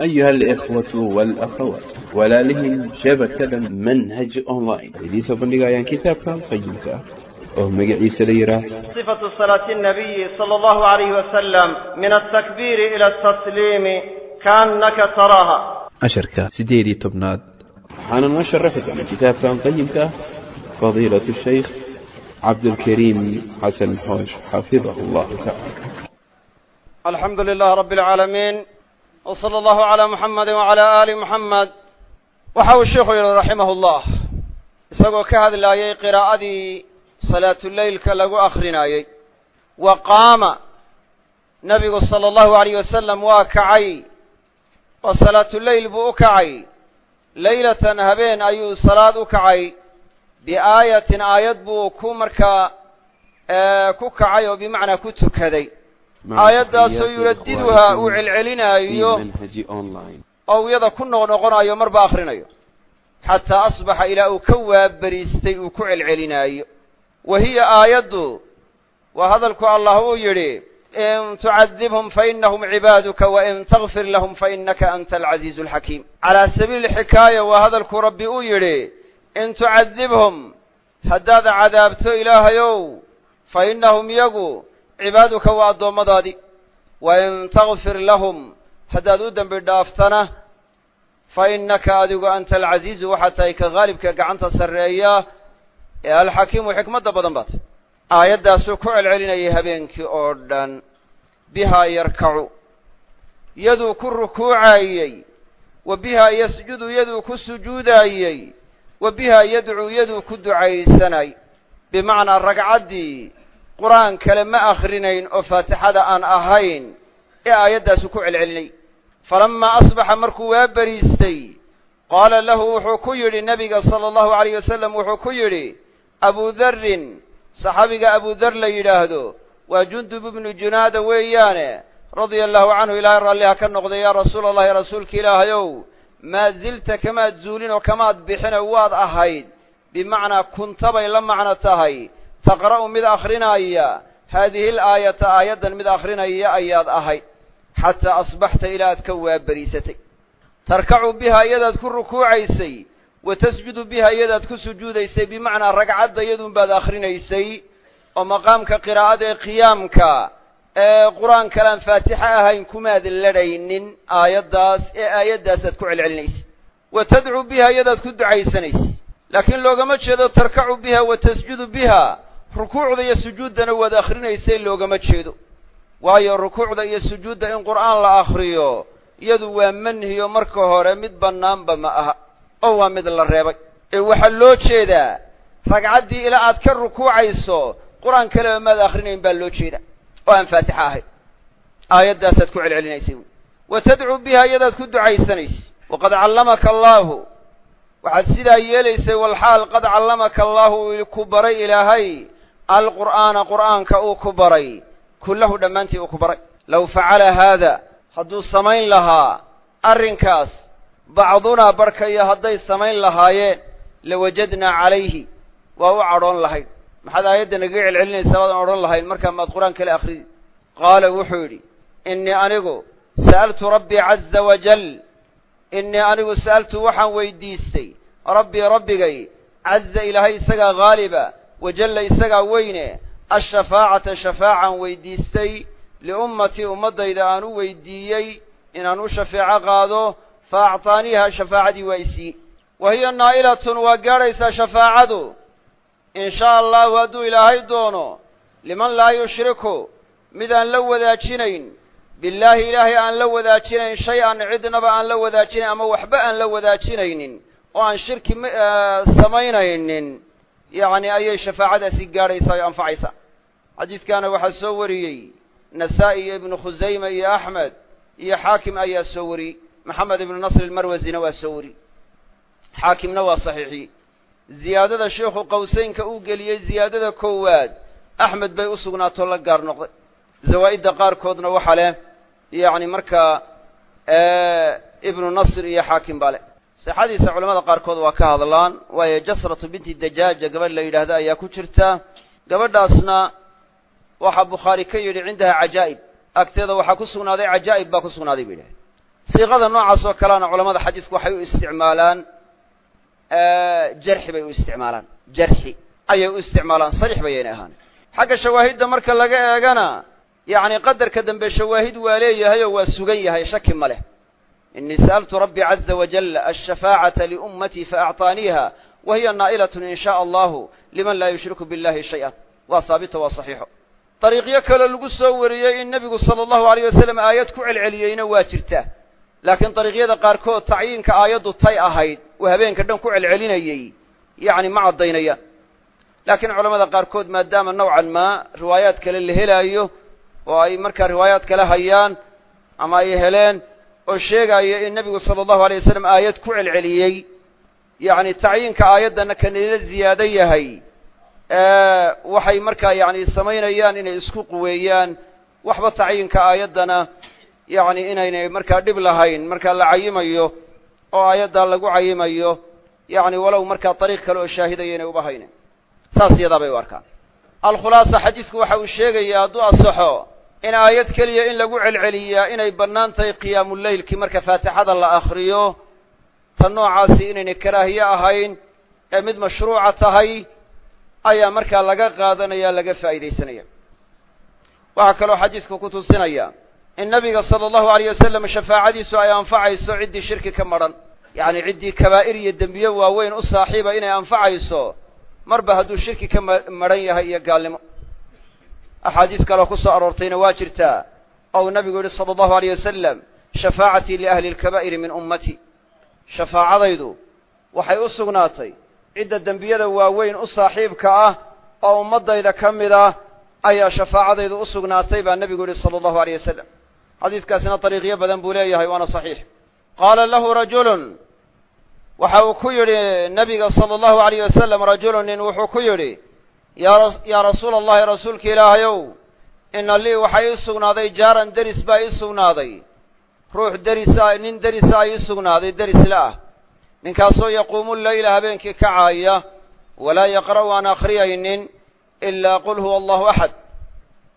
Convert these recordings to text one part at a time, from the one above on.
أيها الإخوة والأخوات walaalihii shabakada manhaj online idiin soo bandhigayaan kitaabkan qayimka ah oo magaciisa la yidhaah صفة صلاة النبي صلى الله عليه وسلم من التكبير إلى التسليم كأنك تراها casharka siddeed iyo tobnaad waxaana noo sharaxi doona kitaabkan qayimka ah fadiilatu shaykh cabdulkariim xasan xoosh xafidahu allahu tacaala الحمد لله رب العالمين wsala allahu calaa muxamedin wacalaa aali muxamed waxa uu sheikhu yidhi raximah ullah isagoo ka hadlaayey qiraa'adii salaatuleylka lagu akhrinaayey wa qaama nebigu sala allahu alayh wasalam waa kacay. Oo salaatuleyl buu u kacay. Leylatan habeen ayuu salaad u kacay. Biaayatin aayad buu ku markaa eh, ku kacay oo bimacnaa ku tukaday aayaddaasoo yuradiduhaa uu celcelinaayo oo iyada ku noqnoqonayo marba akhrinayo. Xataa asbaxa ilaa uu ka waaberiistay uu ku celcelinaayo. Wa hiya aayaddu waa hadalku allah uu yidhi in tucadibhum fainahum cibaaduka wain takfir lahum fainaka anta alcaziizu alxakiim calaa sabiili xikaaya waa hadalku rabbi uu yidhi in tucadibhum haddaad cadaabto ilaahayow fa innahum iyagu cibaaduka waa addoommadaadii wain takfir lahum haddaad u dembi dhaaftana fa innaka adigu anta alcaziizu waxaad tahay ka haalibka gacanta sarreeya ee alxakiimu xikmadda badan baa tahy aayaddaasuu ku celcelinayay habeenkii oo dhan bihaa yarkacu yaduu ku rukuucaayey wa bihaa yasjudu yaduu ku sujuudaayey wa bihaa yadcuu yaduu ku ducaysanay bimacnaa ragcaddii qur'aan kale ma akhrinayn oo faatixada aan ahayn ee aayaddaasu ku celcelinay. Falamaa asbaxa markuu waa beriistay qaala lahu wuxuu ku yidhi nebiga sala allahu alayh wasalam wuxuu ku yidhi abu darrin saxaabiga abu dar la yidhaahdo waa jundub ibnu junaada weeyaane radia allahu canhu ilaahay raalliha ka noqday yaa rasuula allahi rasuulka ilaahayow maa zilta kamaad zuulin oo kamaad bixinoo waad ahayd bimacnaa kuntabay la macno tahay taqra'u mid akhrinaya haadihi alaayata aayaddan mid akhrinaya ayaad ahayd xataa asbaxta ilaa aad ka waaberiisatay tarkacu biha iyadaad ku rukuucaysay. Wa tasjudu biha iyadaad ku sujuudaysay. Bimacnaa ragcadda iyadunbaad akhrinaysay oo maqaamka qiraa'ada ee qiyaamka ee qur'aan kalaan faatixe ahayn kumaad ladhaynin aayaddaas ee aayaddaasaad ku celcelinaysa. Wa tadcuu biha iyadaad ku ducaysanaysa. Laakiin loogama jeedo tarkacu biha wa tasjudu biha rukuucda iyo sujuuddana waad akhrinaysay loogama jeedo. Waayo rukuucda iyo sujuudda in qur'aan la akhriyo iyadu waa manhiyo marka hore mid bannaanba ma aha oo waa mid la reebay. Ee waxaa loo jeedaa ragcaddii ilaa aad ka rukuucayso qur'aan kaleba maad akhrinayn baa loo jeeda. Oo aan faatixa ahayn. Aayaddaasaad ku celcelinaysay wa tadcuu biha iyadaad ku ducaysanaysa. Waqad callamaka allaahu. Waxaad sidaa yeelaysay walxaal qad callamaka allaahu ku baray ilaahay alqur'aana qur'aanka uu ku baray kullahu dhammaantii uu ku baray. Low facala haada hadduu samayn lahaa arrinkaas bacdunaa barhkayo hadday samayn lahaayeen lawajadnaa calayhi waa u cadhoon lahayn maxaad aayadda nagaga celcelinaysaa waadan odhan lahayn markaa maad qur'aan kale akhridi qaala wuxuu yidhi innii anigu sa'altu rabbii caza wajal innii anigu sa'altu waxaan weydiistay rabbii rabbigay caza ilaahay isagaa haaliba wajalla isagaa weyne ashafaacata shafaacaan weydiistay liummatii ummaddayda aan u weydiiyey inaan u shafeeco qaado fa actaaniiha shafaacadii waa isiiyey wa hiya naa'ilatun waa gaadhaysaa shafaacadu. In shaa allahu hadduu ilaahay doono liman laa yushriku midaan la wadaajinayn. Billaahi ilaahay aan la wadaajinayn shay-an cidnaba aan la wadaajinayn ama waxba aan la wadaajinaynin oo aan shirki samaynaynin yacni ayay shafaacadaasi gaadhaysaa oo anfacaysaa. xadiidkaana waxaa soo wariyey nasaa-i iyo ibnu khusayma iyo axmed iyo xaakim ayaa soo wariyey maxamed ibnu nasr ilmarwasina waa soo wariyey xaakimna waa saxiixiyey ziyaadada sheikhu qawseynka uu geliyey ziyaadada koowaad axmed bay u sugnaatoo la gaar noqday. Zawaa'idda qaarkoodna waxaa leh yacni markaa ibnu nasr iyo xaakim baa leh sixadiisa culamada qaarkood waa ka hadlaan waayo jasratu binti dajaaja gabadh la yidhaahdo ayaa ku jirta. Gabadhaasna waxaa bukhaari ka yidhi cindaha cajaa'ib. Agteeda waxaa ku sugnaaday cajaa'ib baa ku sugnaaday bu yidhahay siiqada noocaas oo kalena culamada xadiisku waxay u isticmaalaan jarxi bay u isticmaalaan. Jarxi ayay u isticmaalaan sariix bayayna ahaan xagga shawaahidda marka laga eegana yacni qadarka dambe shawaahid waa leeyahay oo waa sugan yahay shaki ma leh inii sa'altu rabbi caza wajal alshafaacata liummatii faacطaaniiha wa hiya naa'ilatun in shaء allahu liman laa yushriku biاllahi shayئa waa haabito waa saxiixo dariiqyo kale lagu soo wariyey in nebigu sala allahu alayh wasalam aayad ku celceliyeyna waa jirta laakiin dariiqyada qaarkood tacyiinka aayaddu tay ahayd uu habeenka dhan ku celcelinayey yacni ma caddaynayaan laakiin culamada qaarkood maadaama nowcan maa riwaayaad kale la helaayo oo ay markaa riwaayaad kale hayaan ama ay heleen oo sheegaya in nebigu sala allahu alay wasalam aayad ku celceliyey. Yacni tacyiinka aayaddana kanila ziyaado yahay. Waxay markaa yacni samaynayaan inay isku quweeyaan. Waxba tacyiinka aayaddana yacni inaynay markaa dhib lahayn markaa la cayimayo oo aayaddaa lagu cayimayo yacni walow markaa dariiq kale oo shaahidaya inay uba haynen saas iyadaa bay u arkaan. Alkhulaasa xadiidku waxa uu sheegayaa hadduu asaxo in aayad keliya in lagu celceliyaa inay bannaan tahay qiyaamuleylkii marka faatixada la akhriyo ta noocaasi inaynay karaahiye ahayn ee mid mashruuca tahay ayaa markaa laga qaadanaya laga faa'iidaysanaya waxaa kaloo xadiidku ku tusinaya in nabiga sala allahu alayh wasalam shafaacadiisu ay anfacayso ciddii shirki ka madhan yacni ciddii kabaa'ir iyo dembiye waaweyn u saaxiiba inay anfacayso marba hadduu shirki ka madhan yahay iyo gaalnimo axaadiis kaloo ku soo aroortayna waa jirtaa oo uu nabigu yihi sala allahu alayh wasalam shafaacatii liahli lkabaa'iri min ummati. Shafaacadaydu waxay u sugnaatay cidda dembiyada waaweyn u saaxiibka ah oo ummaddayda ka mid ah ayaa shafaacadaydu u sugnaatay baa nebigu yihi sala allahu alayh wasalam xadiidkaasina dariiqyo badan buu leeyahay waana saxiix. Qaala lahu rajulun waxa uu ku yidhi nebiga sala allahu alayh wasalam rajulun nin wuxuu ku yidhi yaa rasuula allahi rasuulka ilaahayow ina lii waxaa ii sugnaaday jaaran deris baa ii sugnaaday. Ruux derisa nin derisa ii sugnaaday derisla ah. Ninkaasoo yaquumu leyla habeenkii kacaaya walaa yaqra'u aan akhriyaynin ilaa qul huwa allahu axad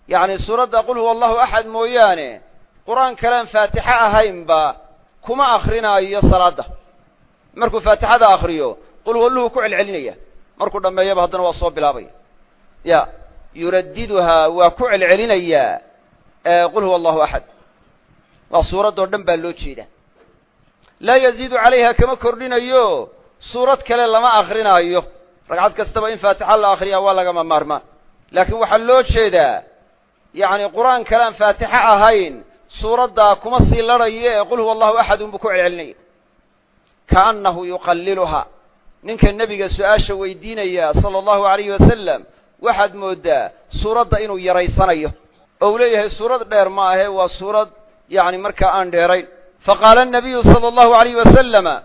yacni suuradda qul huwa allahu axad mooyaane qur'aan kalean faatixo ahaynba kuma akrinaayo salaadda. Markuu faatixada akhriyo qul walluhu ku celcelinaya. Markuu dhammeeyaba haddana waa soo bilaabaya ya yuraddiduhaa waa ku celcelinayaa qul huwa allahu axad waa suuraddoo dhan baa loo jeeda laa yaziidu calayha kama kordhinayo suurad kale lama akrinaayo ragcad kastaba in faatixa la akhriyaa waa lagama maarmaan. Laakiin waxaa loo jeedaa yacni qur'aan kale aan faatixo ahayn suuraddaa kuma sii ladhayo ee qul huwa allahu axad unbuu ku celcelinaya. Kaannahu yuqalliluhaa ninka nebiga su'aasha weydiinaya sala allahu alayhi wasalam waxaad moodaa suuradda inuu yaraysanayo. Oo uu leeyahay suurad dheer ma ahee waa suurad yacni markaa aan dheerayn. Fa qaala annabiyu sala allahu alayh wasalama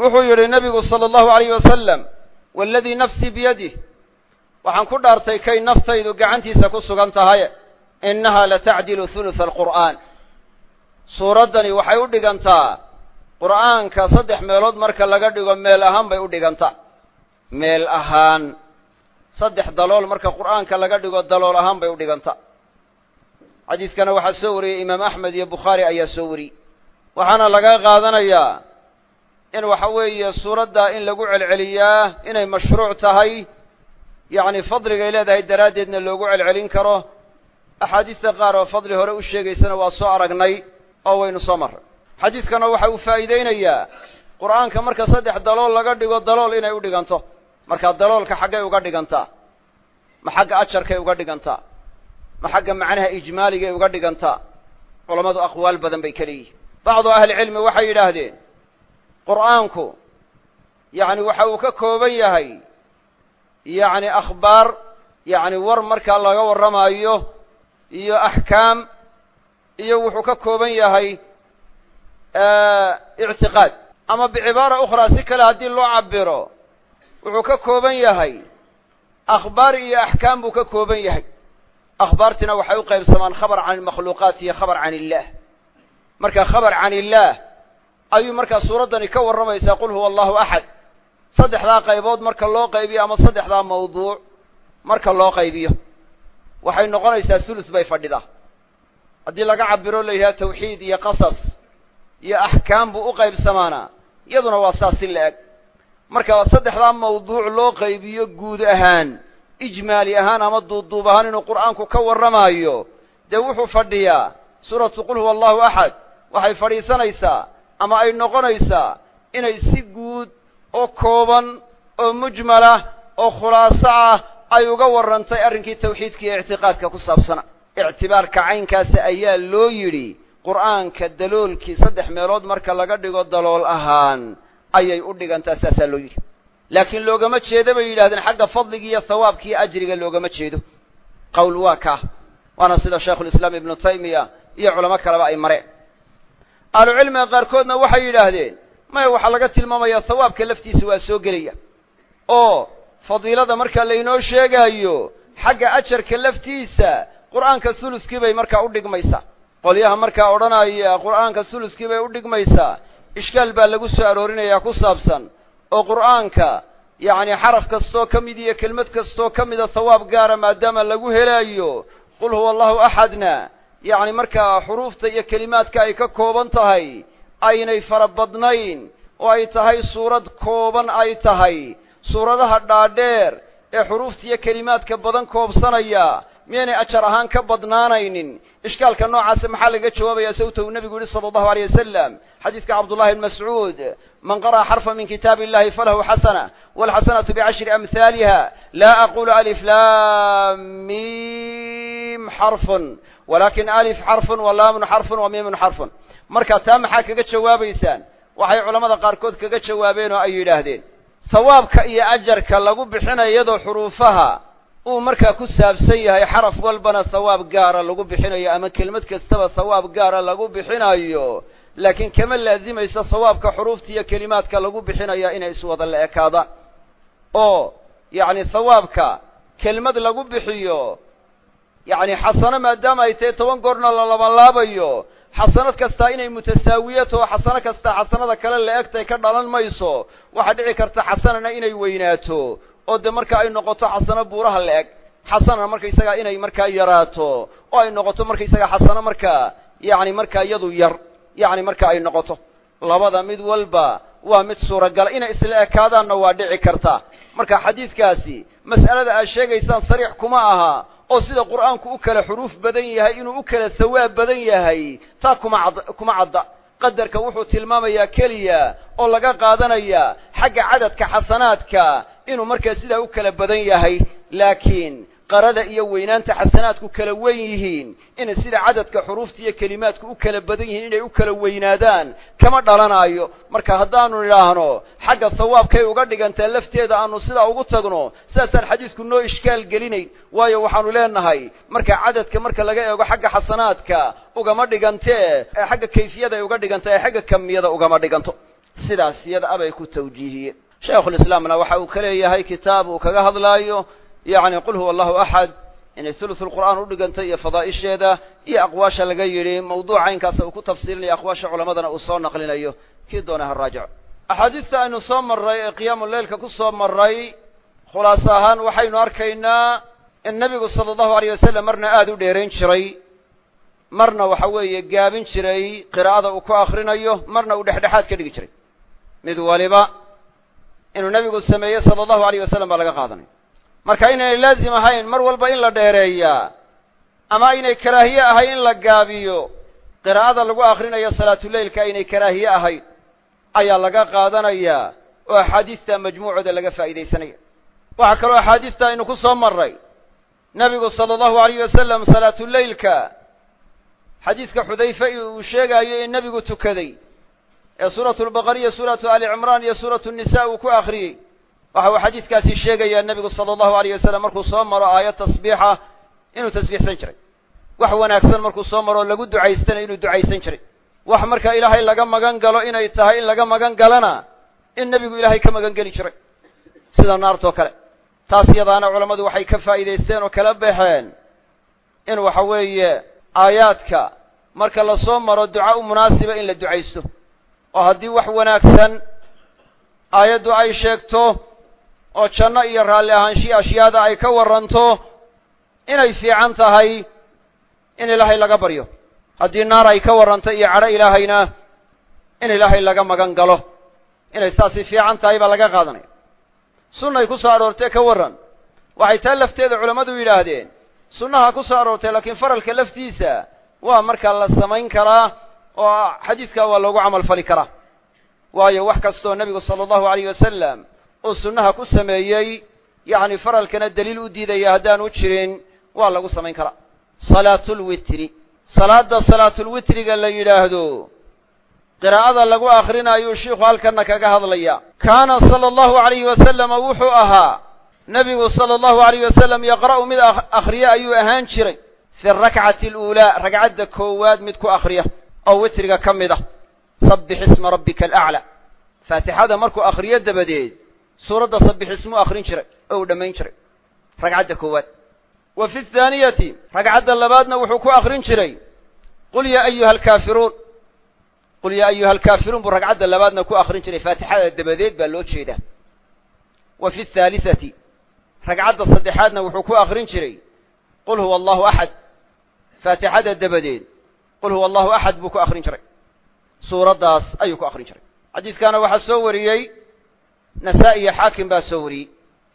wuxuu yidhi nebigu sala allahu alayh wasalam waaladii nafsii biyadih waxaan ku dhaartay kay naftaydu gacantiisa ku sugan tahaye innahaa latacdilu hulutha alqur'aan. Suuraddani waxay u dhigantaa qur'aanka saddex meelood marka laga dhigo meel ahaan bay u dhigantaa meel ahaan saddex dalool marka qur'aanka laga dhigo dalool ahaan bay u dhigantaa xadiiskana waxaa soo wariyey imaam axmed iyo bukhaari ayaa soo wariyey. Waxaana laga qaadanayaa in waxa weeye suuradda in lagu celceliyaa inay mashruuc tahay yacni fadligay leedahay daraaddeedna loogu celcelin karo. Axaadiista qaar oo fadli hore u sheegaysana waa soo aragnay oo waynu soo marray. Xadiiskana waxa uu faa'iideynayaa qur'aanka marka saddex dalool laga dhigo dalool inay u dhiganto markaa daloolka xaggay uga dhigantaa ma xagga ajarkay uga dhigantaa ma xagga macnaha ijmaaligay uga dhigantaa culammadu aqwaal badan bay ka leeyihiin bacdu ahlicilmi waxay yidhaahdeen qur'aanku yacni waxa uu ka kooban yahay yacni akhbaar yacni war markaa laga warramaayo iyo axkaam iyo wuxuu ka kooban yahay ictiqaad. Ama bicibaara ukhraa si kale haddii loo cabiro wuxuu ka kooban yahay. Akhbaar iyo axkaam buu ka kooban yahay. Akhbaartina waxay u qaybsamaan khabar can ilmakhluuqaat iyo khabar can illaah marka khabar can illaah ayuu markaa suuraddani ka warramaysaa qul huwa allahu axad saddexdaa qaybood marka loo qaybiyo ama saddexdaa mawduuc marka loo qaybiyo. Waxay noqonaysaa sulus bay fadhidaa. Haddii laga cabiro la yidhaha tawxiid iyo qasas iyo axkaam buu u qaybsamaana iyaduna waa saas si la-eg marka saddexdaa mawduuc loo qaybiyo guud ahaan ijmaali ahaan ama duubduub ahaan inuu qur'aanku ka warramaayo dee wuxuu fadhiyaa suuratu qul huwa allahu axad waxay fadhiisanaysaa ama ay noqonaysaa inay si guud oo kooban oo mujmalah oo khulaaso ah ay uga warrantay arrinkii tawxiidka iyo ictiqaadka ku saabsana ictibaarka caynkaasi ayaa loo yidhi qur'aanka daloolkii saddex meelood marka laga dhigo dalool ahaan ayay u dhigantaa saasaa loo yidhi. Laakiin loogama jeedo bay yidhahdeen xagga fadliga iyo hawaabka iyo ajriga loogama jeedo. Qowl waa kaa waana sida shaykhulislaam ibnu taymiya iyo culamo kaleba ay mareen. Ahlucilmiga qaarkoodna waxay yidhaahdeen maya waxaa laga tilmaamayaa hawaabka laftiisa waa soo gelaya. Oo fadiilada marka laynoo sheegaayo xagga ajarka laftiisa qur'aanka suluskii bay markaa u dhigmaysaa. Qolyaha markaa odhanaya qur'aanka suluskii bay u dhigmaysaa ishkaal baa lagu soo aroorinayaa ku saabsan oo qur'aanka yacni xaraf kastoo ka mid iyo kelmad kastoo ka mida hawaab gaara maadaama lagu helaayo qul huwa allahu axadna yacni markaa xuruufta iyo kelimaadka ay ka kooban tahay aynay fara badnayn oo ay tahay suurad kooban ay tahay. Suuradaha dhaadheer ee xuruufta iyo kelimaadka badan koobsanaya miyaynay ajar ahaan ka badnaanaynin? Ishkaalka noocaasa maxaa laga jawaabaya sawta uu nebigu yihi sala allahu aleyh wasalam xadiiska cabdullahi bn mascuud man qara'a xarfa min kitaabi illahi falahu xasana walxasanatu bicashri amhaaliha laa aqulu alif lam mim xarfun walakin alif xarfun wa xarfun wa miimun xarfun. Marka taa maxaa kaga jawaabaysaan? Waxay culamada qaarkood kaga jawaabeen oo ay yidhaahdeen sawaabka iyo ajarka lagu bixinayo iyadoo xuruufaha uu markaa ku saabsan yahay xaraf walbana sawaab gaara lagu bixinayo ama kelmad kastaba sawaab gaara lagu bixinayo laakiin kama laazimayso sawaabka xuruufta iyo kelimaadka lagu bixinaya inay iswada la ekaadaan oo yacni sawaabka kelmad lagu bixiyo yacni xasano maadaama ay tahay toban goorna la labanlaabayo xasanad kastaa inay mutasaawiyato xasano kastaa xasanada kale la egtay ka dhalan mayso waxaa dhici karta xasanana inay weynaato oo de marka ay noqoto xasano buuraha la eg xasanana markaysagaa inay markaa yaraato oo ay noqoto markaysagaa xasano markaa yacni markaa iyadu yar yacni marka ay noqoto. Labada mid walba waa mid suuragala inay isla ekaadaanna waa dhici karta. Marka xadiidkaasi mas'alada aad sheegaysaan sariix kuma aha oo sida qur'aanku u kala xuruuf badan yahay inuu u kala hawaab badan yahay taa kuma cad kuma cadda. Qadarka wuxuu tilmaamayaa keliya oo laga qaadanaya xagga cadadka xasanaadka inuu markaa sidaa u kala badan yahay laakiin qarada iyo weynaanta xasanaadku kala weyn yihiin inay sida cadadka xuruufta iyo kelimaadku u kala badan yihiin inay u kala weynaadaan kama dhalanaayo. Marka haddaanu idhaahno xagga hawaabkay uga dhigantaa lafteeda aanu sidaa ugu tagno sidaasaan xadiisku noo ishkaal gelinayn. Waayo waxaanu leenahay marka cadadka marka laga eego xagga xasanaadka ugama dhigantee ee xagga kayfiyada ay uga dhiganta ee xagga kamiyada ugama dhiganto. Sidaas iyada abay ku tawjiihiyeen shaykhulislaamna waxa uu ka leeyahay kitaab uu kaga hadlaayo yacni qul huwa allahu axad inay thulusulqur'aan u dhigantay iyo fadaa'isheeda iyo aqwaasha laga yidhi mawduuca inkaasa uu ku tafsiilinayo aqwaasha culammadana uu soo naqlinayo. Kii doona ha raajico. Axaadiista aynu soo marray ee qiyaamu leylka ku soo marray khulaaso ahaan waxaynu arkaynaa in nebigu sala allahu alayh wasalam marna aada u dheerayn jiray. Marna waxa weeye gaabin jiray qiraa'ada uu ku akrinayo marna uu dhexdhexaad ka dhigi jiray. Mid waliba inuu nebigu sameeyey sala allahu alayh wasalam baa laga qaadanaya marka inaynay laazim ahayn mar walba in la dheereeyaa ama aynay karaahiye ahayn in la gaabiyo qiraa'ada lagu akrinayo salaatuleylka aynay karaahiye ahayn ayaa laga qaadanayaa oo axaadiista majmuucooda laga faa'iidaysanaya. Waxaa kaloo axaadiista aynu ku soo marray nebigu sala allahu alayh wasalam salaatuleylka xadiiska xudayfe uu sheegaayo in nebigu tukaday ee suuratu lbaqara iyo suuratu ali cimraan iyo suuratu nisa uu ku akhriyey. Waxa uu xadiiskaasi sheegayaa nebigu sala allahu alayh wasalam markuu soo maro aayad tasbiixa inuu tasbiixsan jiray. Wax wanaagsan markuu soo maro lagu ducaystana inuu ducaysan jiray. Wax marka ilaahay laga magan galo inay tahay in laga magan galana in nebigu ilaahay ka magan geli jiray. Sida naartoo kale. Taas yadaana culammadu waxay ka faa'iidaysteen oo kala baxeen in waxa weeye aayaadka marka la soo maro duca u munaasiba in la ducaysto oo haddii wax wanaagsan aayaddu ay sheegto oo janno iyo raalli ahaanshihi ashyaada ay ka warranto inay fiican tahay in ilaahay laga baryo. Haddii naar ay ka warranto iyo cadho ilaahayna in ilaahay laga magan galo. Inay saasi fiican tahay baa laga qaadanaya. Sunnay ku soo aroortee ka warran. Waxay taa lafteeda culammadu yidhaahdeen sunnaha ku soo aroortay laakiin faralka laftiisa waa markaa la samayn karaa oo xadiidkaa waa loogu camal fali karaa waayo wax kastoo nebigu sala allahu alayh wasalam uu sunnaha ku sameeyey yacni faralkana daliil u diidaya haddaanu jirin waa lagu samayn karaa salaatulwitri salaadda salaatulwitriga la yidhaahdo qiraa'ada lagu akhrinaayuu shiikhu halkanna kaga hadlaya. Kaana sala allahu alayhi wasalama wuxuu ahaa nebigu sala allahu alayh wasalam yaqra'u mid akhriye ayuu ahaan jiray. Fi arakcati aluulaa ragcadda koowaad mid ku akhriya oo witriga ka mid ah sabbix isma rabbika alaclaa faatixada markuu akhriyo dabadeed suuradda sabbix ismuu akhrin jiray oo dhammayn jiray. Ragcadda koowaad. Wa fi athaaniyati ragcadda labaadna wuxuu ku akhrin jiray qul yaa ayuha alkaafiruun. Qul yaa ayuha alkaafiruun buu ragcadda labaadna ku akhrin jiray. Faatixada dabadeed baa loo jeedaa. Wa fi athaalisati ragcadda saddexaadna wuxuu ku akhrin jiray qul huwa allahu axad faatixada dabadeed qul huwa allahu axad buu ku akhrin jiray. Suuraddaas ayuu ku akhrin jiray. Xadiidkaana waxaa soo wariyey nasaa-i iyo xaakim baa soo wariyey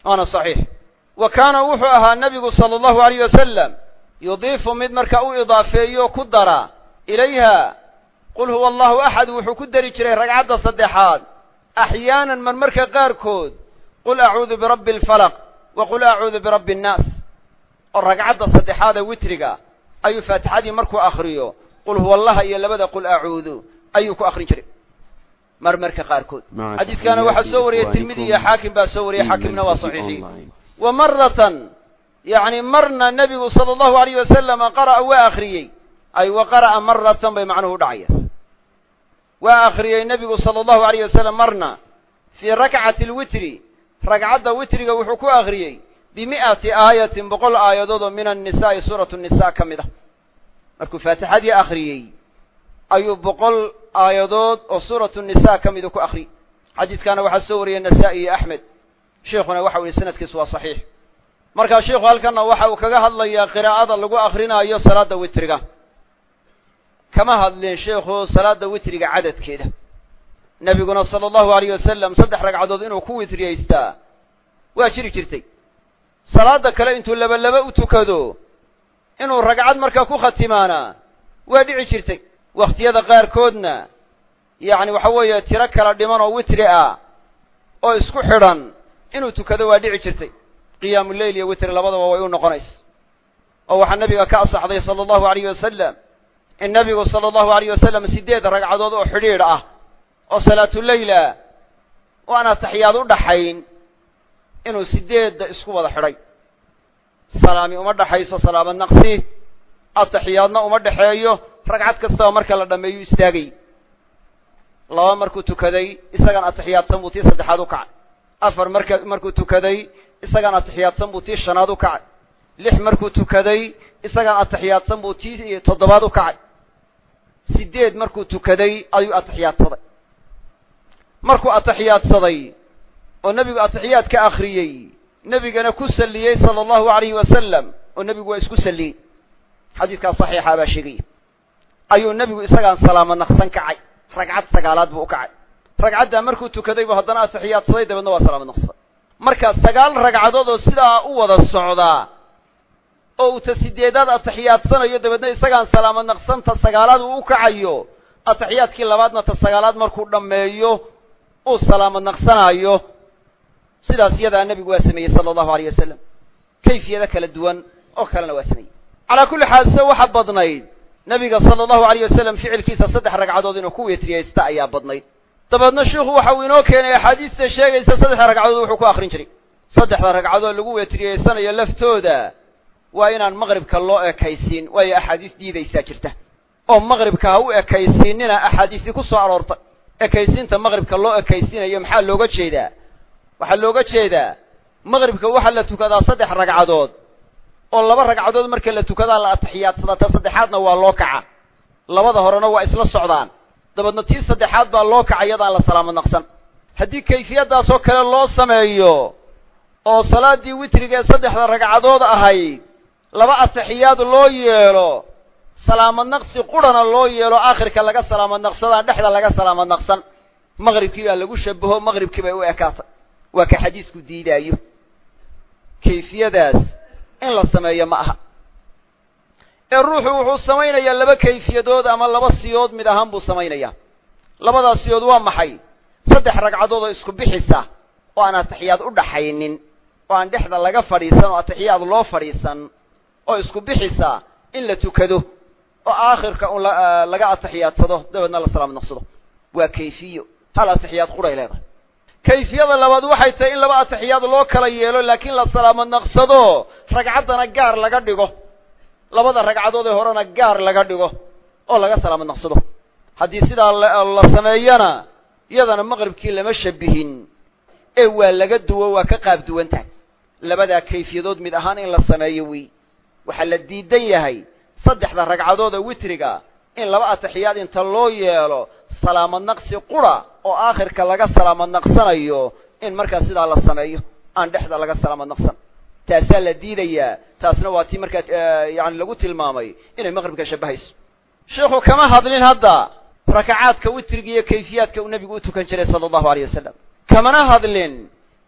waana saxiix. Wa kaana wuxuu ahaa nebigu sala allahu alayh wasalam yudiifu mid marka u idaafeeyo ku dara ilayha qul huwa allahu axad wuxuu ku dari jiray ragcadda saddexaad. Axyaanan marmarka qaarkood qul acuudu birabbi alfalaq wa qul acuudu birabbi annaas oo ragcadda saddexaada witriga ayuu faatixadii markuu akhriyo qul huwa allaha iyo labada qul acuudu ayuu ku akhrin jiray. Marmarka qaarkood. Xadiidkaana waxaa soo wariyey tirmidi iyo xaakim baa soo wariyey xaakimna waa saxiixiyey wa maratan yacni marna nebigu sala allahu alayh wasalama qara'a waa akhriyey. Ay wa qara'a maratan bay macnuhu udhacayas waa akhriyey nebigu sala allahu alayh wasalam marna fii rakcati alwitri ragcadda witriga wuxuu ku akhriyey bimi'ati aayatin boqol aayadood oo min annisaa'i suuratu nisa ka mid ah markuu faatixadii akhriyey ayuu boqol aayadood oo suuratu nisa ka midu ku akhriyey xadiidkaana waxaa soo wariyey nasaa-i iyo axmed. Sheikhuna waxa yihi sanadkiisu waa saxiix. Markaa sheikhu halkanna waxa uu kaga hadlayaa qiraa'ada lagu akrinaayo salaadda witriga. Kama hadlin sheikhu salaadda witriga cadadkeeda. Nebiguna sala allahu alayh wasalam saddex ragcadood inuu ku witriyaystaa waa jiri jirtay. Salaadda kale intuu laba laba u tukado inuu ragcad markaa ku khatimaana waa dhici jirtay. Wakhtiyada qaarkoodna yacni waxa weeye tiro kala dhiman oo witri ah oo isku xidhan inuu tukado waa dhici jirtay. Qiyaamu leyl iyo witri labadaba way u noqonaysa oo waxaa nebiga ka asaxday sala allahu alayh wasalam in nebigu sala allahu alayh wasalam siddeed ragcadood oo xidhiidh ah oo salaatuleyla oo aan ataxiyaad u dhaxayn inuu sideedda isku wada xidhay salaami uma dhaxayso salaamad naqsi ataxiyaadna uma dhexeeyo ragcad kastaba marka la dhammeeyu istaagay. Laba markuu tukaday isagaan atixiyaadsan buu tii saddexaad u kacay. Afar marka markuu tukaday isagaan atixiyaadsan buu tii shanaad u kacay. Lix markuu tukaday isagaan atixiyaadsan buu tii toddobaad u kacay. Sideed markuu tukaday ayuu atixiyaadsaday. Markuu atixiyaadsaday oo nebigu atixiyaad ka akhriyey nebigana ku salliyey sala allahu alayhi wasalam oo nebigu waa isku salliyey xadiidkaas saxiixa baa sheegaya ayuu nebigu isagaan salaamo naqsan kacay. Ragcad sagaalaad buu u kacay. Ragcaddaa markuu tukaday buu haddana atixiyaadsaday dabeedna waa salaamo naqsaday marka sagaal ragcadood oo sidaa u wada socdaa oo uu ta sideedaad atixiyaadsanayo dabeedna isagaan salaamo naqsanta sagaalaad uu u kacayo atixiyaadkii labaadna ta sagaalaad markuu dhammeeyo uu salaamo naqsanaayo sidaas iyadaa nebigu waa sameeyey sala allahu alayh wasalam kayfiyado kala duwan oo kalena waa sameeyey. Calaa kulli xaal se waxa badnayd nebiga sala allahu alayh wasalam ficilkiisa saddex ragcadood inuu ku weetriyaysta ayaa badnayd. Dabeedna sheikhu waxa uu inoo keenay axaadiista sheegaysa saddexda ragcadood wuxuu ku akrin jiray. Saddexda ragcadood lagu weetriyeysanayo laftooda waa inaan maqribka loo ekaysiin waayo axaadiis diidaysaa jirta. Oo maqribka ha u ekaysiinina axaadiisii ku soo aroortay ekaysiinta maqribka loo ekaysiinayo maxaa looga jeedaa waxaa looga jeedaa maqribka waxaa la tukadaa saddex ragcadood oo laba ragcadood marka la tukadaa la atixiyaadsada ta saddexaadna waa loo kaca. Labada horena waa isla socdaan. Dabeedna tii saddexaad baa loo kaca iyadaan la salaamo naqsan. Haddii kayfiyaddaasoo kale loo sameeyo oo salaaddii witriga ee saddexda ragcadood ahayd laba atixiyaad loo yeelo salaamad naqsi qurhana loo yeelo aakhirka laga salaamad naqsadaan dhexda laga salaamad naqsan. Maqribkii baa lagu shabaho maqribkii bay u ekaatay waa ka xadiisku diidaayo. Kayfiyadaas in la sameeyo ma aha. Ee ruuxu wuxuu samaynayaa laba kayfiyadood ama laba siyood mid ahaan buu samaynayaa labadaas siyood waa maxay? Saddex ragcadood oo isku bixisa oo aan atixiyaad u dhaxaynin oo aan dhexda laga fadhiisan oo atixiyaad loo fadhiisan oo isku bixisa in la tukado oo aakhirka un laga atixiyaadsado dabeedna la salaamad naqsado waa kayfiyo. Hal atixiyaad quray leedahay kayfiyada labaad waxay tahay in laba atixiyaad loo kala yeelo laakiin la salaamad naqsado. Ragcaddana gaar laga dhigo. Labada ragcadood ee horena gaar laga dhigo oo laga salaamad naqsado. Haddii sidaa la sameeyana iyadana maqribkii lama shabihin ee waa laga duwo waa ka qaab duwan tahay labadaa kayfiyadood mid ahaan in la sameeyo wey waxaa la diidan yahay saddexda ragcadood oo witriga in laba atixiyaad inta loo yeelo salaamad naqsi qura oo aakhirka laga salaamad naqsanayo in markaa sidaa la sameeyo aan dhexda laga salaamad naqsan. Taasaa la diidayaa taasna waa tii markaa yani lagu tilmaamay inay maqribka shabahayso. Sheikhu kama hadlin hadda rakacaadka witriga iyo kayfiyaadka uu nebigu u tukan jiray sala allahu aleyh wasalam kamana hadlin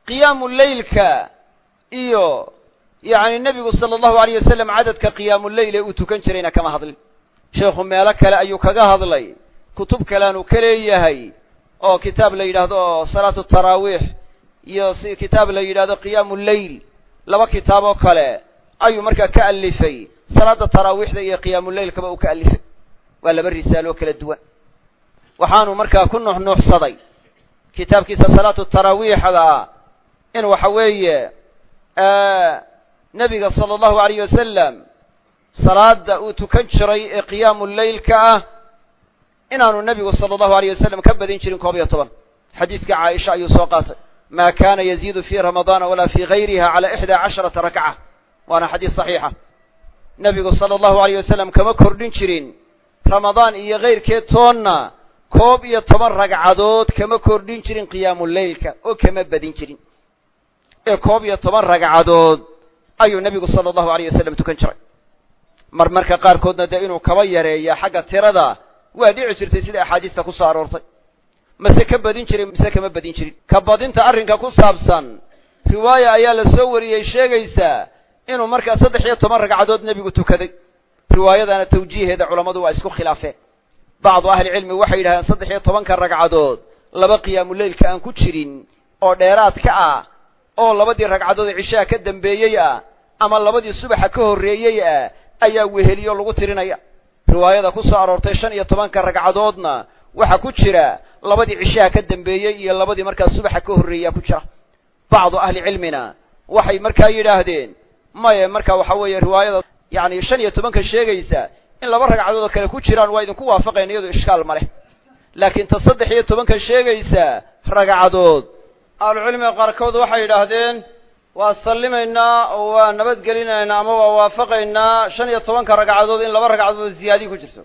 qiyaamu leylka iyo yacni nebigu sala allahu aleyh wasalam cadadka qiyaamuleyl ee uu tukan jirayna kama hadlin. Sheekhu meelo kale ayuu kaga hadlay. Kutub kaleanuu ka leeyahay oo kitaab la yidhaahdo salaatu taraawiix iyo kitaab la yidhahdo qiyaamu leyl laba kitaab oo kale ayuu markaa ka alifay salaada taraawiixda iyo qiyaamuleylkaba uu ka alifay waa laba risaalo kala duwan. Waxaanu markaa ku nuuxnuuxsaday kitaabkiisa salaatu taraawiixda in waxa weeye nebiga sala allahu alayh wasalam salaada uu tukan jiray ee qiyaamu leylka ah inaanu nebigu sala allahu alayh wasalam ka badin jirin koob iyo toban. Xadiidka caaisha ayuu soo qaatay. Ma kana yaziidu fi ramadaana walaa fi gayriha cala ixdaa casharata rakca. Waana xadiis saxiixa. Nebigu sala allahu alayh wasalam kama kordhin jirin. Ramadaan iyo kayrkeed toonna koob iyo toban ragcadood kama kordhin jirin qiyaamu leylka oo kama badin jirin. Ee koob iyo toban ragcadood ayuu nebigu sala allahu alayh wasalam tukan jiray. Mar marka qaarkoodna dee inuu kaba yareeya xagga tirada waa dhici jirtay sida axaadiista ku soo aroortay. Mase ka badin jiray mise kama badin jirin. Ka badinta arrinka ku saabsan riwaaya ayaa la soo wariyey sheegaysaa inuu markaa saddex iyo toban ragcadood nebigu tukaday. Riwaayadana tawjiiheeda culammadu waa isku khilaafeen. Bacdu ahlicilmi waxay yidhahdeen saddex iyo tobanka ragcadood laba qiyaamuleylka aan ku jirin oo dheeraad ka ah oo labadii ragcadood cishaha ka dambeeyey ah ama labadii subaxa ka horreeyey ah ayaa weheliyo lagu tirinaya riwaayada ku soo aroortay shan iyo tobanka ragcadoodna waxaa ku jira labadii cishaha ka dambeeyey iyo labadii markaa subaxa ka horreeyaa ku jira. Bacdu ahli cilmina waxay markaa yidhaahdeen maye marka waxa weeye riwaayada yacni shan iyo tobanka sheegaysa in laba ragcadood oo kale ku jiraan waa idinku waafaqayn iyadu ishkaal ma leh. Laakiin ta saddex iyo tobanka sheegaysa ragcadood ahlucilmiga qaarkood waxay yidhaahdeen waa sallimaynaa oo waa nabadgelinaynaa ama waa waafaqaynaa shan iyo tobanka ragcadood in laba ragcadood ziyaadiyi ku jirto.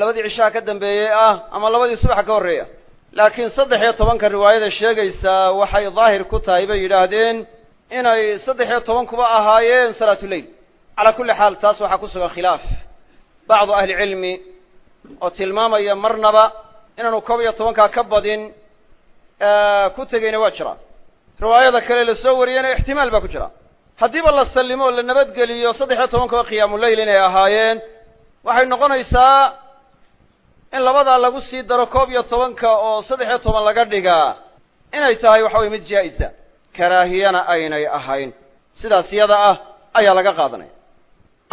Labadii cishaha ka dambeeyey ah ama labadii subaxa ka horreeya. Laakiin saddex iyo tobanka riwaayada sheegaysaa waxay daahir ku tahay bay yidhaahdeen inay saddex iyo tobankuba ahaayeen salaatuleyl calaa kulli xaal taas waxaa ku sugan khilaaf. Bacdu ahli cilmi oo tilmaamaya marnaba inaanu koob iyo tobankaa ka badin ku tegeyna waa jira riwaayada kale la soo ixtimaal baa ku jira. Haddiiba la sallimo oo la nabadgeliyo saddex iyo tobankaba qiyaamuleyl inay ahaayeen. Waxay noqonaysaa in labadaa lagu sii daro koob iyo tobanka oo saddex iyo toban laga dhigaa. Inay tahay waxa weye mid jaa-isa. Karaahiyana aynay ahayn. Sidaas yada ah ayaa laga qaadanaya.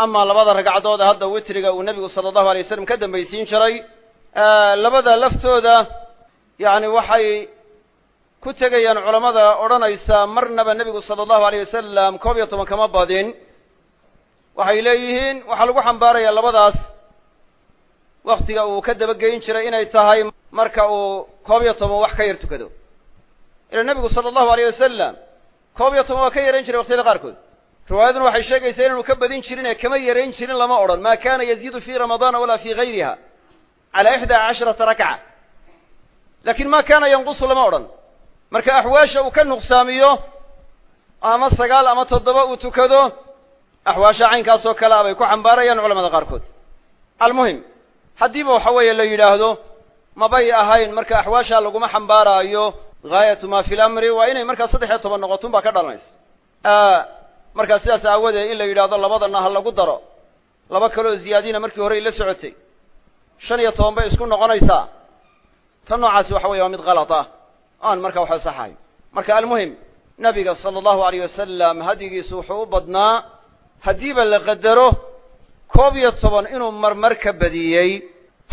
Amaa labada ragcadood hadda witriga uu nebigu sala allahu alay wasalam ka dambaysiin jiray labada laftooda yacni waxay ku tegayaan culammada odhanaysa marnaba nebigu sala allahu alayh wasalam koob iyo toban kama badin. Waxay leeyihiin waxaa lagu xambaarayaa labadaas. Waktiga uu ka dabageyn jiray inay tahay marka uu koob iyo toban wax ka yar tukado. Ila nebigu sala allahu alayh wasalam koob iyo toban waa ka yarayn jiray waqtiyada qaarkood. Riwaayaduna waxay sheegaysaa inaanu ka badin jirin ee kama yarayn jirin lama odhan. Ma kana yaziidu fi ramadaana walaa fi gayriha cala ixdaa casharata rakca laakiin ma kana yanqusu lama odhan marka axwaasha uu ka nuqsaamiyo ama sagaal ama toddoba uu tukado axwaasha caynkaas oo kale a bay ku xambaarayaan culamada qaarkood. Almuhim haddiiba waxa weeye la yidhaahdo mabay ahayn marka axwaashaa laguma xambaaraayo gaayatu ma fi lamri waa inay markaa saddex iyo toban noqotun baa ka dhalanaysa. Markaa sidaas aawadeed in la yidhaahdo labadana ha lagu daro laba kaleoo ziyaadina markii hore la socotay shan iyo toban bay isku noqonaysaa. Tan noocaasi waxa weye waa mid kalad ah aan marka waxa saxahay marka almuhim nabiga sala allahu alayh wasalam hadyigiisu wuxuu u badnaa haddiiba la qadaro koob iyo toban inuu marmar ka badiyey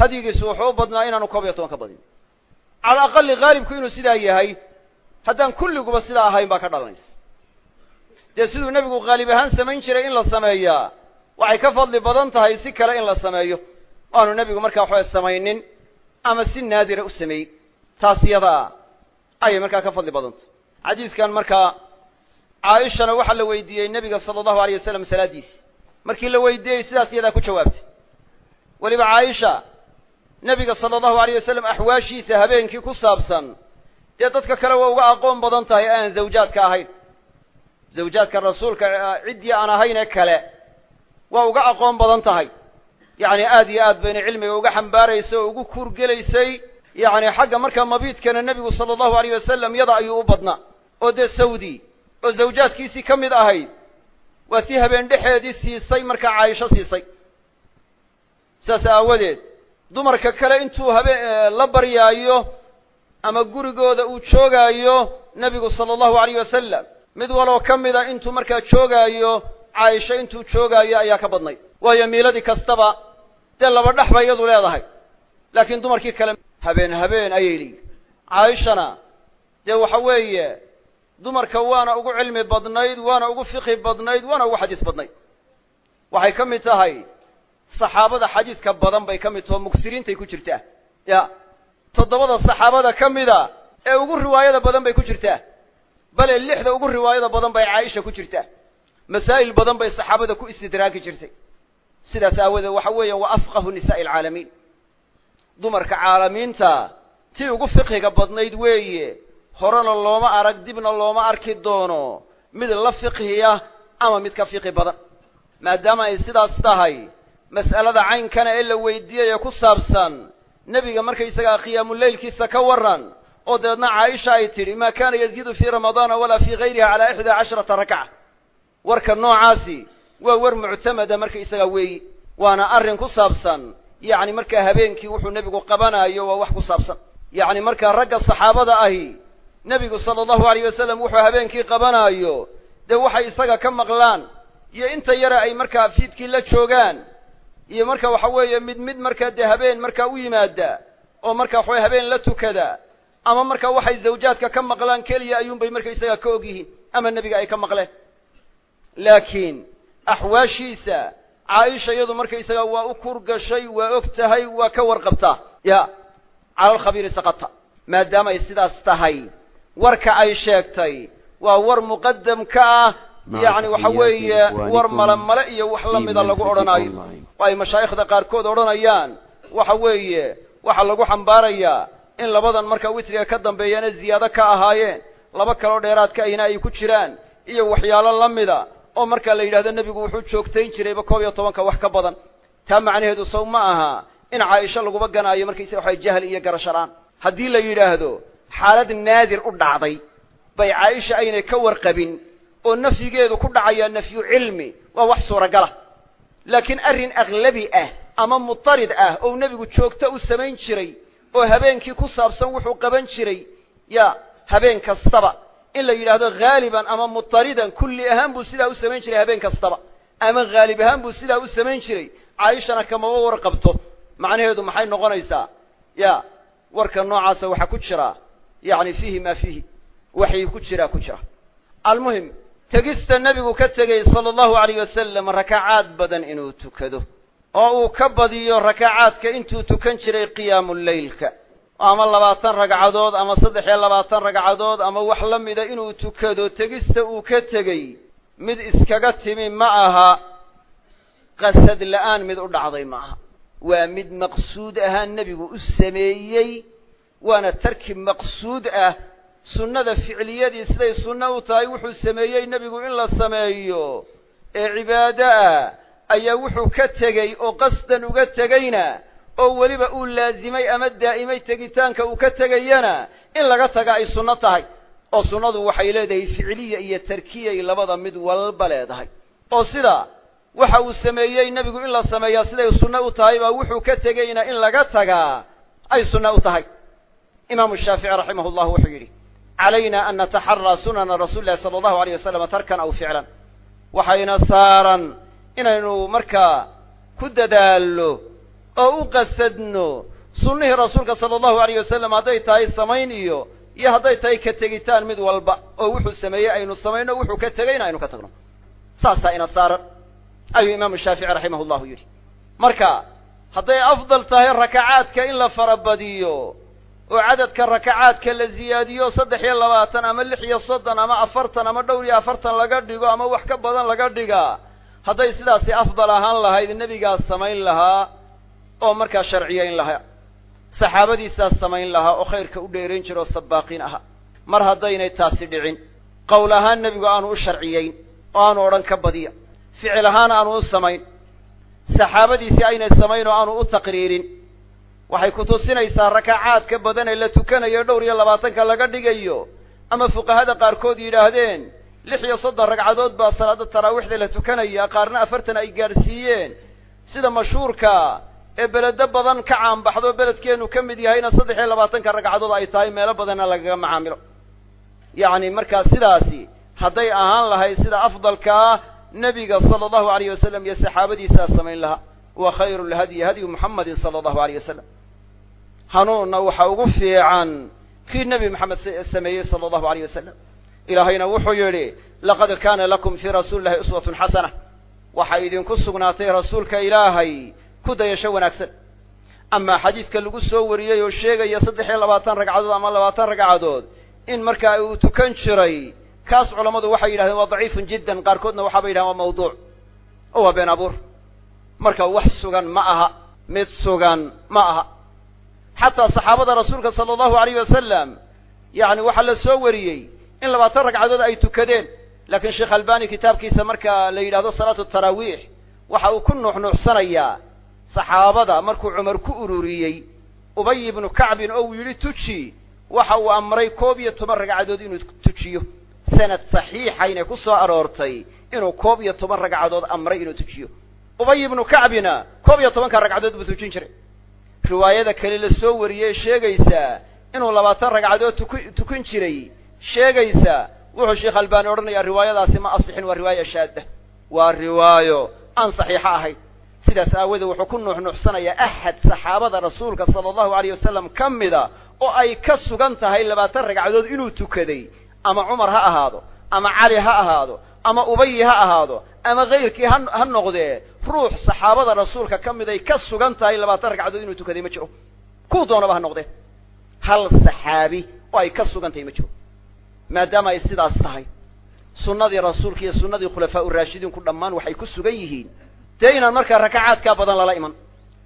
hadyigiisu wuxuu u badnaa inaanu koob iyo toban ka badin cala aqali haalibku inuu sidaa yahay haddaan kulliguba sidaa ahayn baa ka dhalanaysa dee siduu nebigu haalib ahaan samayn jiray in la sameeyaa waxay ka fadli badan tahay si kale in la sameeyo aanu nebigu markaa waxabay samaynin ama si naadira u sameeyey taas yadaa ayay markaa ka fadli badan tahay xadiiskan markaa caaishana waxaa la weydiiyey nebiga sala allahu alay wasalam salaaddiisi markii la weydiiyey sidaas iyadaa ku jawaabtay. Weliba caaisha nebiga sala allahu alayh wasalam axwaashiisa habeenkii ku saabsan dee dadka kale waa uga aqoon badan tahay aan zawjaadka ahayn. Zawjaadka rasuulka ciddii aan ahayn ee kale waa uga aqoon badan tahay. Yacni aad iyo aad bayna cilmiga uga xambaaraysay oo ugu kuurgelaysay yacni xagga markaa mabiidkana nebigu sala allahu alayh wasalam yada ayuu u badnaa. Oo dee sawdi oo zawjaadkiisii ka mid ahayd waa tii habeen dhexeedii siisay markaa caaisho siisay. Sidaas aawadeed dumarka kale intuu habeen la baryaayo ama gurigooda uu joogaayo nebigu sala allahu alayh wasalam mid waloo ka mida intuu markaa joogaayo caaisho intuu joogaayo ayaa ka badnay. Waayo miiladii kastaba dee laba dhex bay iyadu leedahay. Laakiin dumarkii kale habeen habeen ayay leeyihiin caaishana dee waxa weeye dumarka waana ugu cilmi badnayd waana ugu fiqhi badnayd waana ugu xadiis badnayd. Waxay ka mid tahay saxaabada xadiiska badan bay ka mid taho mugsiriintay ku jirtaa. Ya toddobada saxaabada ka mida ee ugu riwaayada badan bay ku jirtaa. Bale lixda ugu riwaayada badan bay caaisha ku jirtaa. Masaa'il badan bay saxaabada ku istidraaki jirtay sidaas aawadeed waxa weeye wa afqahu nisaa'i alcaalamiin dumarka caalamiinta tii ugu fiqhiga badnayd weeye. Horena looma arag dibna looma arki doono. Mid la fiqhiya ama mid ka fiqhi badan. Maadaama ay sidaas tahay mas'alada caynkana ee la weydiiyay ee ku saabsan nebiga markaysagaa qiyaamuleylkiisa ka warran oo dabeedna caaisha ay tidhi ma kana yaziidu fii ramadaana walaa fii gayriha calaa ixdaa casharata rakca. Warka noocaasi waa war muctamada markaysagaa weeyi waana arrin ku saabsan yacni markaa habeenkii wuxuu nebigu qabanaayo waa wax ku saabsan. Yacni markaa ragga saxaabada ahi nebigu sala allahu alayh wasalam wuxuu habeenkii qabanaayo dee waxay isaga ka maqlaan iyo inta yara ay markaa fiidkii la joogaan iyo marka waxa weeye mid mid markaa dee habeen markaa u yimaada oo marka waxaweye habeen la tukada ama marka waxay zawjaadka ka maqlaan keliya ayuunbay markaysaga ka og yihiin ama nebiga ay ka maqleen. Laakiin axwaashiisa caaisha iyadu markaysaga waa u kurgashay waa og tahay waa ka warqabtaa. Ya cala alkhabiiri saqata maadaama ay sidaas tahay. Warka ay sheegtay waa war muqadam ka ah yacni waxa weeye war male male iyo wax la mida lagu odhanaayo oo ay mashaayikhda qaarkood odhanayaan waxa weeye waxaa lagu xambaarayaa in labadan marka witriga ka dambeeyana ziyaado ka ahaayeen. Laba kaloo dheeraadka ahina ay ku jiraan iyo waxyaalo la mida oo markaa la yidhahdo nebigu wuxuu joogtayn jirayba koob iyo tobanka wax ka badan. Taa macnaheedu sow ma aha in caaisho laguba ganaayo markaysa waxa jahl iyo garasharaan. Haddii la yidhaahdo xaalad naadir u dhacday. Bay caaisha aynay ka warqabin oo nafyigeedu ku dhacayaa nafyu cilmi waa wax suuragala. Laakiin arrin aglabi ah ama mutarid ah oo nebigu joogto u samayn jiray oo habeenkii ku saabsan wuxuu qaban jiray ya habeen kastaba in la yidhaahdo haaliban ama mutaridan kulli ahaan buu sidaa u samayn jiray habeen kastaba. Ama haalib ahaan buu sidaa u samayn jiray. Caaishana kamaba warqabto. Macnaheedu maxay noqonaysaa? Ya warka noocaasa waxaa ku jira. Yacni fiihi maa fiihi. Waxii ku jiraa ku jira. Almuhim tegista nebigu ka tegey sala allahu alayh wasalam rakacaad badan inuu tukado. Oo uu ka badiyo rakacaadka intuu tukan jiray qiyaamu leylka ama labaatan ragcadood ama saddex iyo labaatan ragcadood ama wax la mida inuu tukado tegista uu ka tegey mid iskaga timi ma aha qasad la'aan mid u dhacday ma aha. Waa mid maqsuud ahaan nebigu u sameeyey waana tarki maqsuud ah. Sunnada ficliyadii siday sunno u tahay wuxuu sameeyey nebigu in la sameeyo ee cibaado ah ayaa wuxuu ka tegey oo qasdan uga tegeyna oo weliba uu laazimay ama daa'imay tegitaanka uu ka tegayana in laga taga ay sunno tahay oo sunnadu waxay leedahay ficliya iyo tarkiyay labada mid walba leedahay. oo sida waxa uu sameeyey nebigu in la sameeyaa siday sunno u tahay baa wuxuu ka tegeyna in laga tagaa ay sunno u tahay. Imaamu shaafici raximahu llah wuxuu yidhi calayna an nataxaraa sunana rasuuli llahi sala allahu aleyh wasalam tarkan aw ficlan. Waxayna saaran inaynu markaa ku dadaallo oo u qasadno sunnihii rasuulka sala allahu aleyh wasalam hadday tahay samayn iyo iyo hadday tahay ka tegitaan mid walba oo wuxuu sameeyey aynu samayno wuxuu ka tegayna aynu ka tagno saasaa ina saaran ayuu imaamu shaafici raximah llahu yidhi marka hadday afdal tahay rakacaadka in la farabadiyo oo cadadka rakacaadka la ziyaadiyo saddex iyo labaatan ama lix iyo soddon ama afartan ama dhowr iyo afartan laga dhigo ama wax ka badan laga dhigaa hadday sidaasi afdal ahaan lahayd nebigaas samayn lahaa oo markaa sharciyayn lahaa saxaabadiisaas samayn lahaa oo khayrka u dheerayn jira oo sabaaqiin ahaa mar haddaynay taasi dhicin qowl ahaan nebigu aanu u sharciyayn oo aanu odhan ka badiya ficil ahaan aanu u samayn saxaabadiisii aynay samayn oo aanu u taqriirin. Waxay ku tusinaysaa rakacaadka badan ee la tukanayo dhowr iyo labaatanka laga dhigayo ama fuqahada qaarkood yidhaahdeen lix iyo soddon ragcadood baa salaada taraawiixda la tukanaya qaarna afartan ay gaadhsiiyeen sida mashhuurka ee beledo badan ka caanbaxdo beledkeenu ka mid yahayna saddex iyo labaatanka ragcadood ay tahay meelo badanna lagaga macaamilo. Yacni markaa sidaasi hadday ahaan lahayd sida afdalkaa nebiga sala allahu alayh wasalam iyo saxaabadiisaa samayn lahaa wa khayru lhadyi hadyu muxamadin sala allahu alayh wasalam hanuunna waxa ugu fiican kii nebi maxamed sameeyey sala allahu alayh wasalam ilaahayna wuxuu yidhi laqad kaana lakum fii rasuuli illahi uswatun xasana waxaa idinku sugnaatay rasuulka ilaahay ku dayasho wanaagsan. Amaa xadiidka lagu soo wariyey oo sheegaya saddex iyo labaatan ragcadood ama labaatan ragcadood in markaa uu tukan jiray kaas culammadu waxay yidhahdeen waa daciifun jiddan qaarkoodna waxaabay yidhahdeen waa mawduuc oo waa been abuur. Marka wax sugan ma aha mid sugan ma aha. Xataa saxaabada rasuulka sala allahu alayh wasalam yacni waxaa la soo wariyey in labaatan ragcadood ay tukadeen laakiin sheekh albani kitaabkiisa marka la yidhahdo salaatu taraawiix waxa uu ku nuuxnuuxsanayaa saxaabada markuu cumar ku ururiyey ubay ibnu kacbin oo uu yidhi tuji waxa uu amray koob iyo toban ragcadood inuu tujiyo. Sanad saxiixaynay ku soo aroortay inuu koob iyo toban ragcadood amray inuu tujiyo. Ubay ibnu kacbina koob iyo tobanka ragcadood buu tujin jiray. Riwaayada kale la soo wariyey sheegaysaa inuu labaatan ragcadood tuku tukan jiray. Sheegaysa wuxuu sheekh albani odhanayaa riwaayadaasi ma asixin waa riwaaya shaadda. Waa riwaayo aan saxiixo ahayn sidaas aawadeed wuxuu ku nuuxnuuxsanayaa axad saxaabada rasuulka sala allahu alayh wasalam ka mida oo ay ka sugan tahay labaatan ragcadood inuu tukaday ama cumar ha ahaado ama cali ha ahaado ama ubayi ha ahaado ama kayrkii ha ha noqdee ruux saxaabada rasuulka ka mid ay ka sugan tahay labaatan ragcadood inuu tukaday ma jiro. Kuu doonaba ha noqdee. Hal saxaabi oo ay ka sugan tahay ma jiro. Maadaama ay sidaas tahay sunnadii rasuulka iyo sunnadii khulafaa uraashidiinku dhammaan waxay ku sugan yihiin dee inaan markaa rakacaadkaa badan lala iman.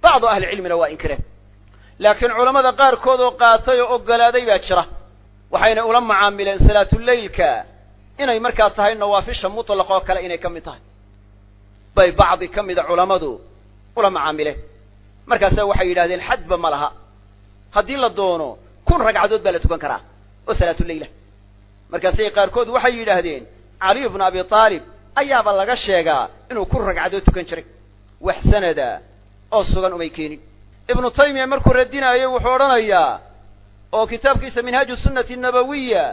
Bacdu ahli cilmina waa inkireen. Laakiin culammada qaarkood oo qaatay oo oggolaaday baa jira. Waxayna ula macaamileen salaatuleylka inay markaa tahay nawaafisha mutlaq oo kale inay ka mid tahay. Bay bacdi ka mida culammadu ula macaamileen. Markaasaa waxay yidhahdeen xadba ma laha. Haddii la doono kun ragcadood baa la tukan karaa oo salaatuleyla markaasay qaarkood waxay yidhaahdeen caliyu bnu abi aalib ayaaba laga sheegaa inuu kun ragcadood tukan jiray. Wax sanada oo sugan umay keenin. Ibnu taymiya markuu radinaayo wuxuu odhanayaa oo kitaabkiisa minhaaju sunnati nabawiya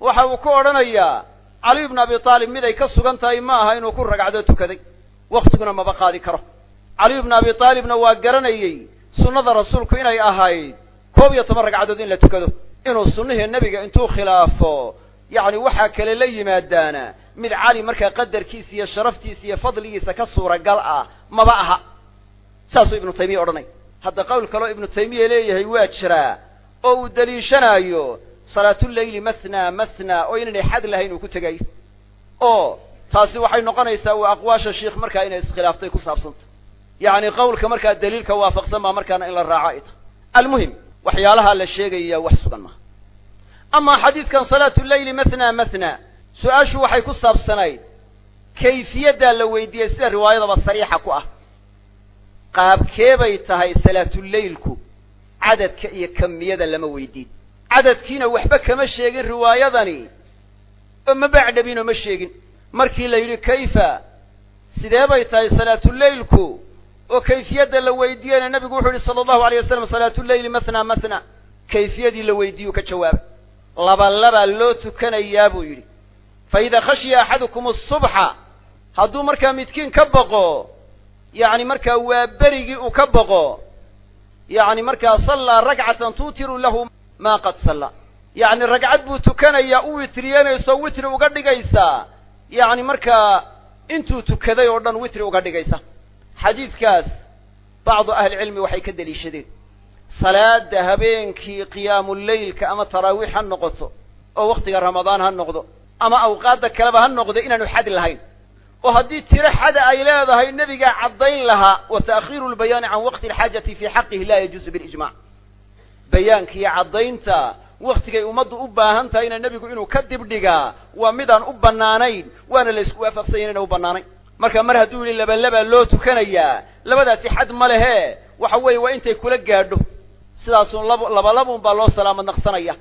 waxa uu ku odhanayaa caliyu bnu abi aalib mid ay ka sugan tahay ma aha inuu kun ragcadood tukaday. Wakhtiguna maba qaadi karo. Caliyu bnu abi aalibna waa garanayey sunnada rasuulku inay ahayd koob iyo toban ragcadood in la tukado. Inuu sunnihii nebiga intuu khilaafo yacni waxaa kale la yimaadaana mid cali markaa qadarkiisa iyo sharaftiisa iyo fadligiisa ka suuragal ah maba aha. Saasuu ibnu taymiya odhanay. Hadda qowl kaloo ibnu taymiya leeyahay waa jiraa oo uu deliishanaayo salaatuleyli mathna mathna oo inaynay xad lahayn uu ku tegayo oo taasi waxay noqonaysaa uu aqwaasha shiikh markaa inay iskhilaaftay ku saabsantay. Yacni qawlka markaa daliilka waafaqsan baa markaana in la raaco ay tahay almuhim waxyaalaha la sheegaya wax sugan maaha amaa xadiidkan salaatuleyli mathna mathna su'aashu waxay ku saabsanayd kayfiyaddaa la weydiiyey sida riwaayadaba sariixa ku ah. Qaabkee bay tahay salaatuleylku cadadka iyo kamiyada lama weydiin. Cadadkiina waxba kama sheegin riwaayadani. Oo ma bacdhabinoo ma sheegin. Markii la yidhi kayfa? Sidee bay tahay salaatuleylku oo kayfiyadda la weydiiyeyna nabigu wuxuu yihi sala allahu alay wasalam salaatuleyli mathna mathna kayfiyadii la weydiiyuu ka jawaabay laba labaa loo tukanayaa buu yidhi. Fa idaa khashiya axadukum asubxa hadduu markaa midkiin ka boqo yacni markaa waa berigii uu ka boqo yacni markaa sallaa ragcatan tuutiru lahu maa qad salla. Yacni ragcad buu tukanayaa u witriyanayso witri uga dhigaysaa yacni markaa intuu tukaday oo dhan witri uga dhigaysa. Xadiidkaas bacdu ahlicilmi waxay ka deliishadeen salaada habeenkii qiyaamuleylka ama taraawiix ha noqoto oo wakhtiga ramadaan ha noqdo ama awqaadda kaleba ha noqdo inaanu xad lahayn. Oo haddii tiro xada ay leedahay nebigaa caddayn lahaa wa ta'khiiru lbayaani can waqti alxaajati fii xaqihi laa yajuusu bilijmac bayaankiiyo caddaynta wakhtigay ummaddu u baahan tahayna nebigu inuu ka dibdhigaa waa midaan u bannaanayn waana la isku waafaqsanyahin ina u bannaanayn. Marka mar hadduu yidhi labalabaa loo tukanayaa labadaasi xad ma lehe. Waxa weeye waa intay kula gaadho sidaasun lab labalabun baa loo salaamad naqsanaya.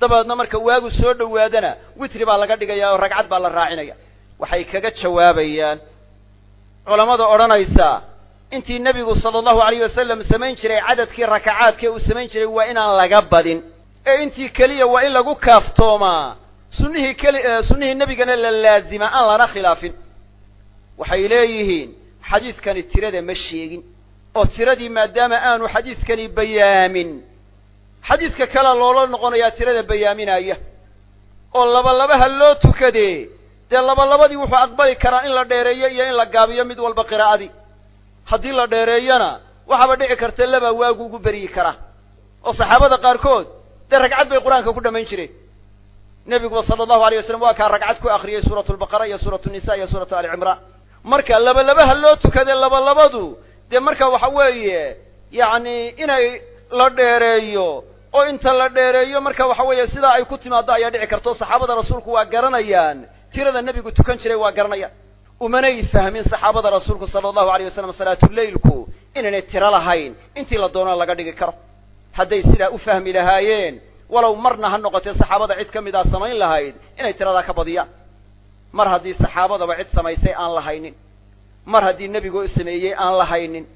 Dabeedna marka waagu soo dhowaadana witri baa laga dhigaya oo ragcad baa la raacinaya. Waxay kaga jawaabayaan. Culammada odhanaysa intii nebigu sala allahu alayh wasalam samayn jiray cadadkii rakacaadkee uu samayn jiray waa inaan laga badin. Ee intii keliya waa in lagu kaaftoomaa. Sunnihii keli sunnihii nebigana la laazima aan lana khilaafin. Waxay leeyihiin xadiidkani tirada ma sheegin oo tiradii maadaama aanu xadiidkani bayaamin. Xadiidka kalea loola noqonayaa tirada bayaaminaya oo labalabaha loo tukadee dee labalabadii wuxuu aqbali karaa in la dheereeyo iyo in la gaabiyo mid walba qiraa'adii. Haddii la dheereeyona waxaaba dhici karta labaa waagu ugu beryi karaa oo saxaabada qaarkood dee ragcad bay qur'aanka ku dhammayn jireen. Nebiguba sala allahu alay wasalam waa kaa ragcad ku akhriyey suuratu lbaqara iyo suuratu nisa iyo suuratu ali cimraan marka labalabaha loo tukadee labalabadu dee marka waxa weeye yacni inay la dheereeyo oo inta la dheereeyo marka waxa weeye sidaa ay ku timaado ayaa dhici karto. Saxaabada rasuulku waa garanayaan tirada nebigu tukan jiray waa garanayaan. Umanay fahmin saxaabada rasuulku sala allahu alay wasalam salaatuleylku inaynay tiro lahayn intii la doonana laga dhigi karo. Hadday sidaa u fahmi lahaayeen walow marna ha noqotee saxaabada cid ka mid a samayn lahayd inay tiradaa ka badiyaan mar haddii saxaabadaba cid samaysay aan lahaynin mar haddii nebigu sameeyey aan lahaynin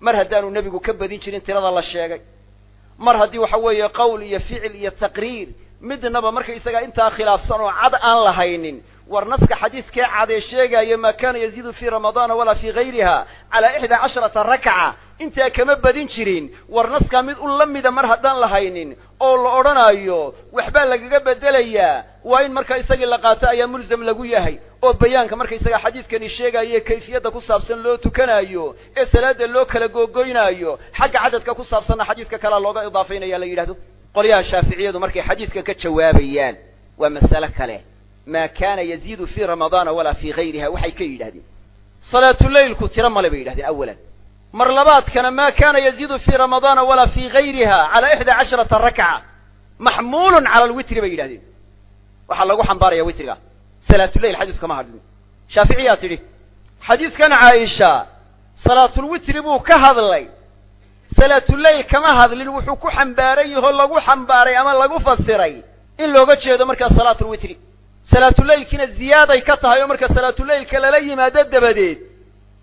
mar haddaanu nebigu ka badin jirin tirada la sheegay. Mar haddii waxa weeye qowl iyo ficil iyo taqriir midnaba marka isagaa intaa khilaafsan oo cad aan lahaynin war naska xadiiskee cadee sheegaayo maa kana yaziidu fii ramadaana walaa fii gayriha calaa ixdaa casharata rakca intaa kama badin jirin? War naskaa mid u la mida mar haddaan lahaynin oo la odhanaayo waxbaa lagaga bedelayaa. Waa in marka isagii la qaato ayaa mulzam lagu yahay. Oo bayaanka marka isaga xadiidkani sheegaayo kayfiyadda ku saabsan loo tukanaayo ee salaada loo kala googoynaayo xagga cadadka ku saabsanna xadiidka kalea looga idaafaynaya la yidhahdo qolyaha shaaficiyadu markay xadiidka ka jawaabayaan waa masale kale. Ma kana yaziidu fi ramadaana walaa fi gayriha waxay ka yidhahdeen salaatuleylku tiro male bay yidhahdeen awalan mar labaadkana ma kana yaziidu fi ramadaana walaa fi gayriha cala ixda casharata rakca maxmuulun cala alwitri bay yidhahdeen. Waxaa lagu xambaaraya witriga. Salaatuleyl xadiisku kama hadlin. Shaaficiyaa tidhi xadiidkan caaisha salaatulwitri buu ka hadlay. Salaatuleyl kama hadlin wuxuu ku xambaaran yahoo lagu xambaaray ama lagu fasiray. In looga jeedo markaa salaatulwitri salaatuleylkiina ziyaaday ka tahay oo marka salaatuleylka lala yimaado dabadeed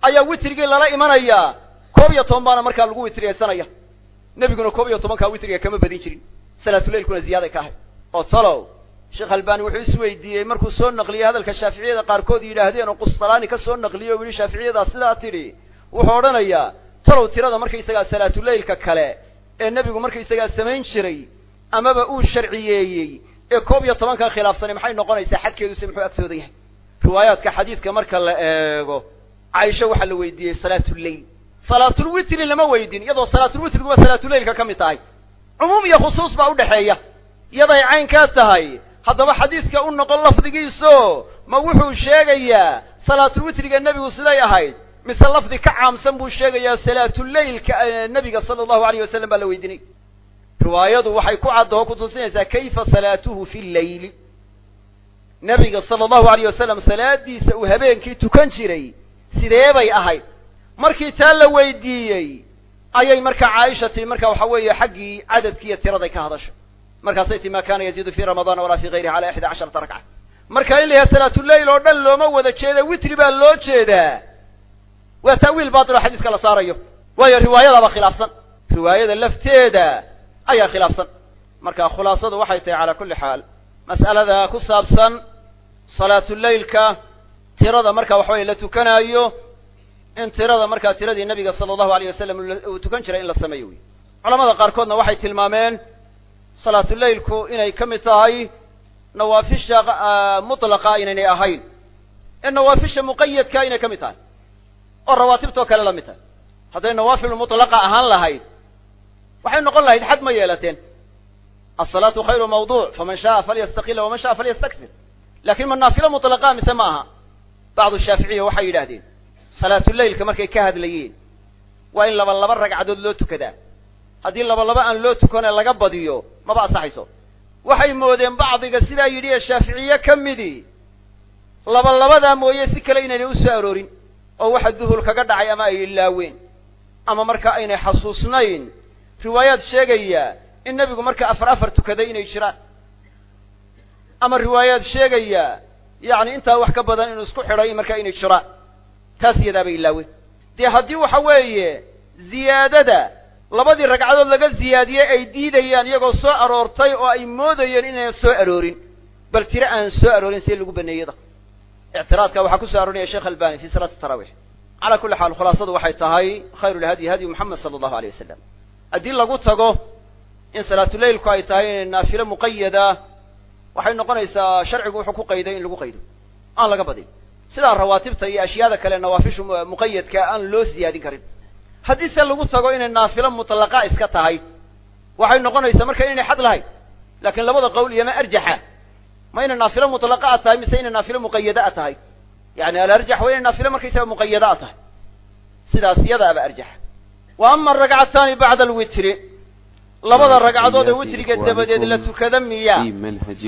ayaa witrigii lala imanayaa koob iyo toban baana markaa lagu witriyaysanaya nebiguna koob iyo tobankaa witriga kama badin jirin. Salaatuleylkuna ziyaaday ka ahay. Oo talow sheekh albani wuxuu isweydiiyey markuu soo naqliyey hadalka shaaficiyada qaarkood yidhaahdeen oo qustalaani ka soo naqliyey o yihi shaaficiyadaa sidaa tidhi wuxuu odhanayaa talow tirada markaysagaa salaatuleylka kale ee nebigu markaysagaa samayn jiray amaba uu sharciyeeyey ee koob iyo tobankaa khilaafsani maxay noqonaysaa xadkeeduse muxuu agtooda yahay? Riwaayaadka xadiidka marka la eego caaisha waxaa la weydiiyey salaatuleyl salaatulwitri lama weydin iyadoo salaatulwitriguba salaatuleylka ka mid tahay. Cumuum iyo khusuus baa udhexeeya iyaday caynkaa tahay. Haddaba xadiidka u noqon lafdigiiso ma wuxuu sheegayaa salaatulwitriga nebigu siday ahayd mise lafdi ka caamsan buu sheegayaa salaatuleylka nebiga sala allahu alayh wasalam baa la weydinay. Riwaayadu waxay ku caddaho ku tusinaysaa kayfa salaatuhu fi lleyli nebiga sala allahu alayh wasalam salaadiisa uu habeenkii tukan jiray sidee bay ahayd markii taa la weydiiyey ayay markaa caaisha tii marka waxa weeye xaggii cadadkii iyo tiraday ka hadashay markaasay tii ma kana yaziidu fi ramadana walaa fi gayrihi cala ixda casharata rakca marka in la yahay salaatuleyl oo dhan looma wada jeeda witri baa loo jeedaa. Waa ta'wiil batil oo xadiiska la saarayo. Waayo riwaayadaaba khilaafsan. Riwaayada lafteeda ayaa khilaafsan. Marka khulaasadu waxay tahay calaa kulli xaal mas'alada ku saabsan salaatuleylka tirada marka waxa weye la tukanaayo in tirada markaa tiradii nabiga sala allahu alayh wasalam uu tukan jiray in la sameeyo wey culamada qaarkoodna waxay tilmaameen salaatuleylku inay ka mid tahay nawaafisha mutlaqa inaynay ahayn. Ee nawaafisha muqayadka inay ka mid tahay. Oo rawaatibtoo kale la mid tahay. Hadday nawaafil mutlaqa ahaan lahayd waxay noqon lahayd xad ma yeelateen. Asalaatu khayru mawduuc faman sha'a falyastaqila waman sha'a falyastakfir. Lakin ma naafilo mutlaqa mise ma aha. Bacdu shaaficiya waxay yidhahdeen salaatuleylka markay ka hadlayeen. Waa in laba laba ragcadood loo tukadaa haddii laba laba aan loo tukane laga badiyo maba asaxayso waxay moodeen bacdiga sidaa yidhi ee shaaficiye ka midii laba labadaa mooye si kale inaynay u soo aroorin oo waxa duhul kaga dhacay ama ay ilaaween. Ama marka aynay xasuusnayn riwaayaad sheegaya in nebigu marka afar afar tukaday inay jiraan. Ama riwaayaad sheegaya yacni intaa wax ka badan inuu isku xidhay marka inay jiraan taas iyadaabay ilaaween dee haddii waxa weeye ziyaadada labadii ragcadood laga ziyaadiyey ay diidayaan iyagoo soo aroortay oo ay moodayeen inaynan soo aroorin. Bal tiro aan soo aroorin see lagu baneeyada ictiraadka waxaa ku soo arorinaya sheekh albani fi salaati tarawix calaa kulli xaal khulaasadu waxay tahay khayru lhadyi hadyu moxamed sala allahu aleyh wasalam haddii lagu tago in salaatuleylku ay tahay naafilo muqayada waxay noqonaysaa sharcigu wuxuu ku qayday in lagu qaydo. Aan laga badin sidaa rawaatibta iyo ashyaada kale nawaafishu muqayadka aan loo siyaadin karin. Haddii se lagu tago inay naafilo mutlaqa iska tahay waxay noqonaysaa marka inay xad lahayn laakiin labada qowl iyoma arjaxa. Ma inay naafilo mutlaqa a tahay mise inay naafilo muqayada a tahay? Yani alarjax waa inay naafilo markaysaga muqayada a tahay. Sidaas iyadaaba arjaxa. Wa ama aragcataani bacda alwitri labada ragcadood ee witriga dabadeed la tukada miya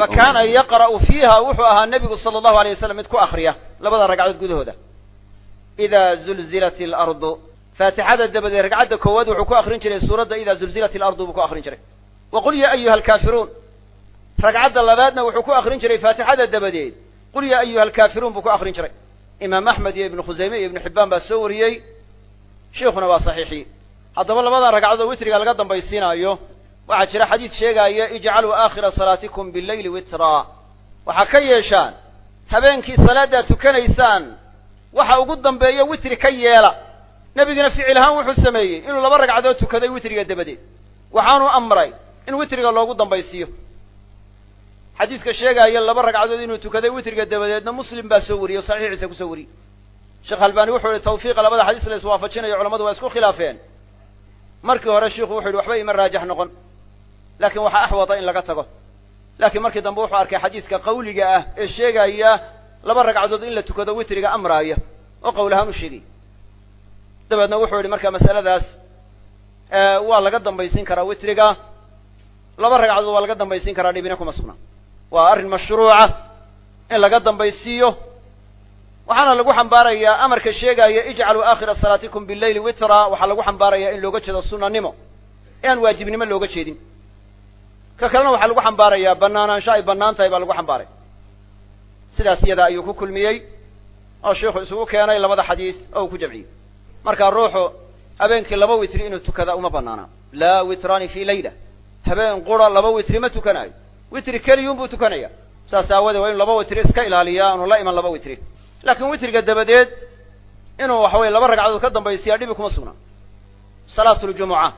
fa kaana yaqra'u fiiha wuxuu ahaa nebigu sala allahu alay wasalam mid ku akriya labada ragcadood gudahooda. Ida zulzilat alardu faatixada dabadeed ragcadda koowaad wuxuu ku akrin jiray suuradda ida zulzilat alardu buu ku akrin jiray. Wa qul ya ayuha alkaafiruun ragcadda labaadna wuxuu ku akrin jiray faatixada dabadeed. Qul ya ayuha alkaafiruun buu ku akrin jiray. Imaam axmed iyo ibnu khusayme iyo ibnu xibbaan baa soo wariyey. Sheikhuna waa saxiixii haddaba labada ragcadood witriga laga dambaysiinaayo waxaa jira xadiid sheegaaya ijcaluu aakhira salaatikum bileyli witraa waxaa ka yeeshaan habeenkii salaaddaad tukanaysaan waxa ugu dambeeya witri ka yeela. Nebigina ficil ahaan wuxuu sameeyey inuu laba ragcadood tukaday witriga dabadeed. Waxaanu amray in witriga loogu dambaysiiyo. Xadiidka sheegaaya laba ragcadood inuu tukaday witriga dabadeedna muslim baa soo wariyey o saxiixiisa ku soo wariyey. Sheekh albani wuxuu yihi tawfiiqa labada xadiis la iswaafajinayo culamadu waa isku khilaafeen markii hore shiiku wuxu yidhi waxba ima raajax noqon. Lakin waxaa axwata in laga tago. Laakiin markii dambe wuxuu arkay xadiiska qawliga ah ee sheegaya laba ragcadood in la tukado witriga amraaya oo qowl ahaan u sheegay. Dabeedna wuxuu yidhi marka masaladaas waa laga dambaysiin karaa witriga. Laba ragcadood waa laga dambaysiin karaa dhibina kuma sugnaa waa arrin mashruuca in laga dambaysiiyo waxaana lagu xambaarayaa amarka sheegaya ijcaluu aakhira salaatikum bileyli witra waxaa lagu xambaarayaa in looga jeedo sunanimo ee aan waajibnimo looga jeedin. Ka kalena waxaa lagu xambaarayaa banaanaansho ay bannaan tahay baa lagu xambaaray. Sidaas iyada ayuu ku kulmiyey oo sheikhu isugu keenay labada xadiis oo uu ku jamciyey. Marka ruuxu habeenkii laba witri inuu tukada uma banaana laa witraani fi layla. Habeen qura laba witri ma tukanaayo. Witri keliyun buu tukanaya saas aawadee waa inu laba witri iska ilaaliyaa aanu la iman laba witri laakiin witriga dabadeed inuu waxa weye laba ragcadood ka dambaysiyaa dhibi kuma sugnaa salaatu ljumuca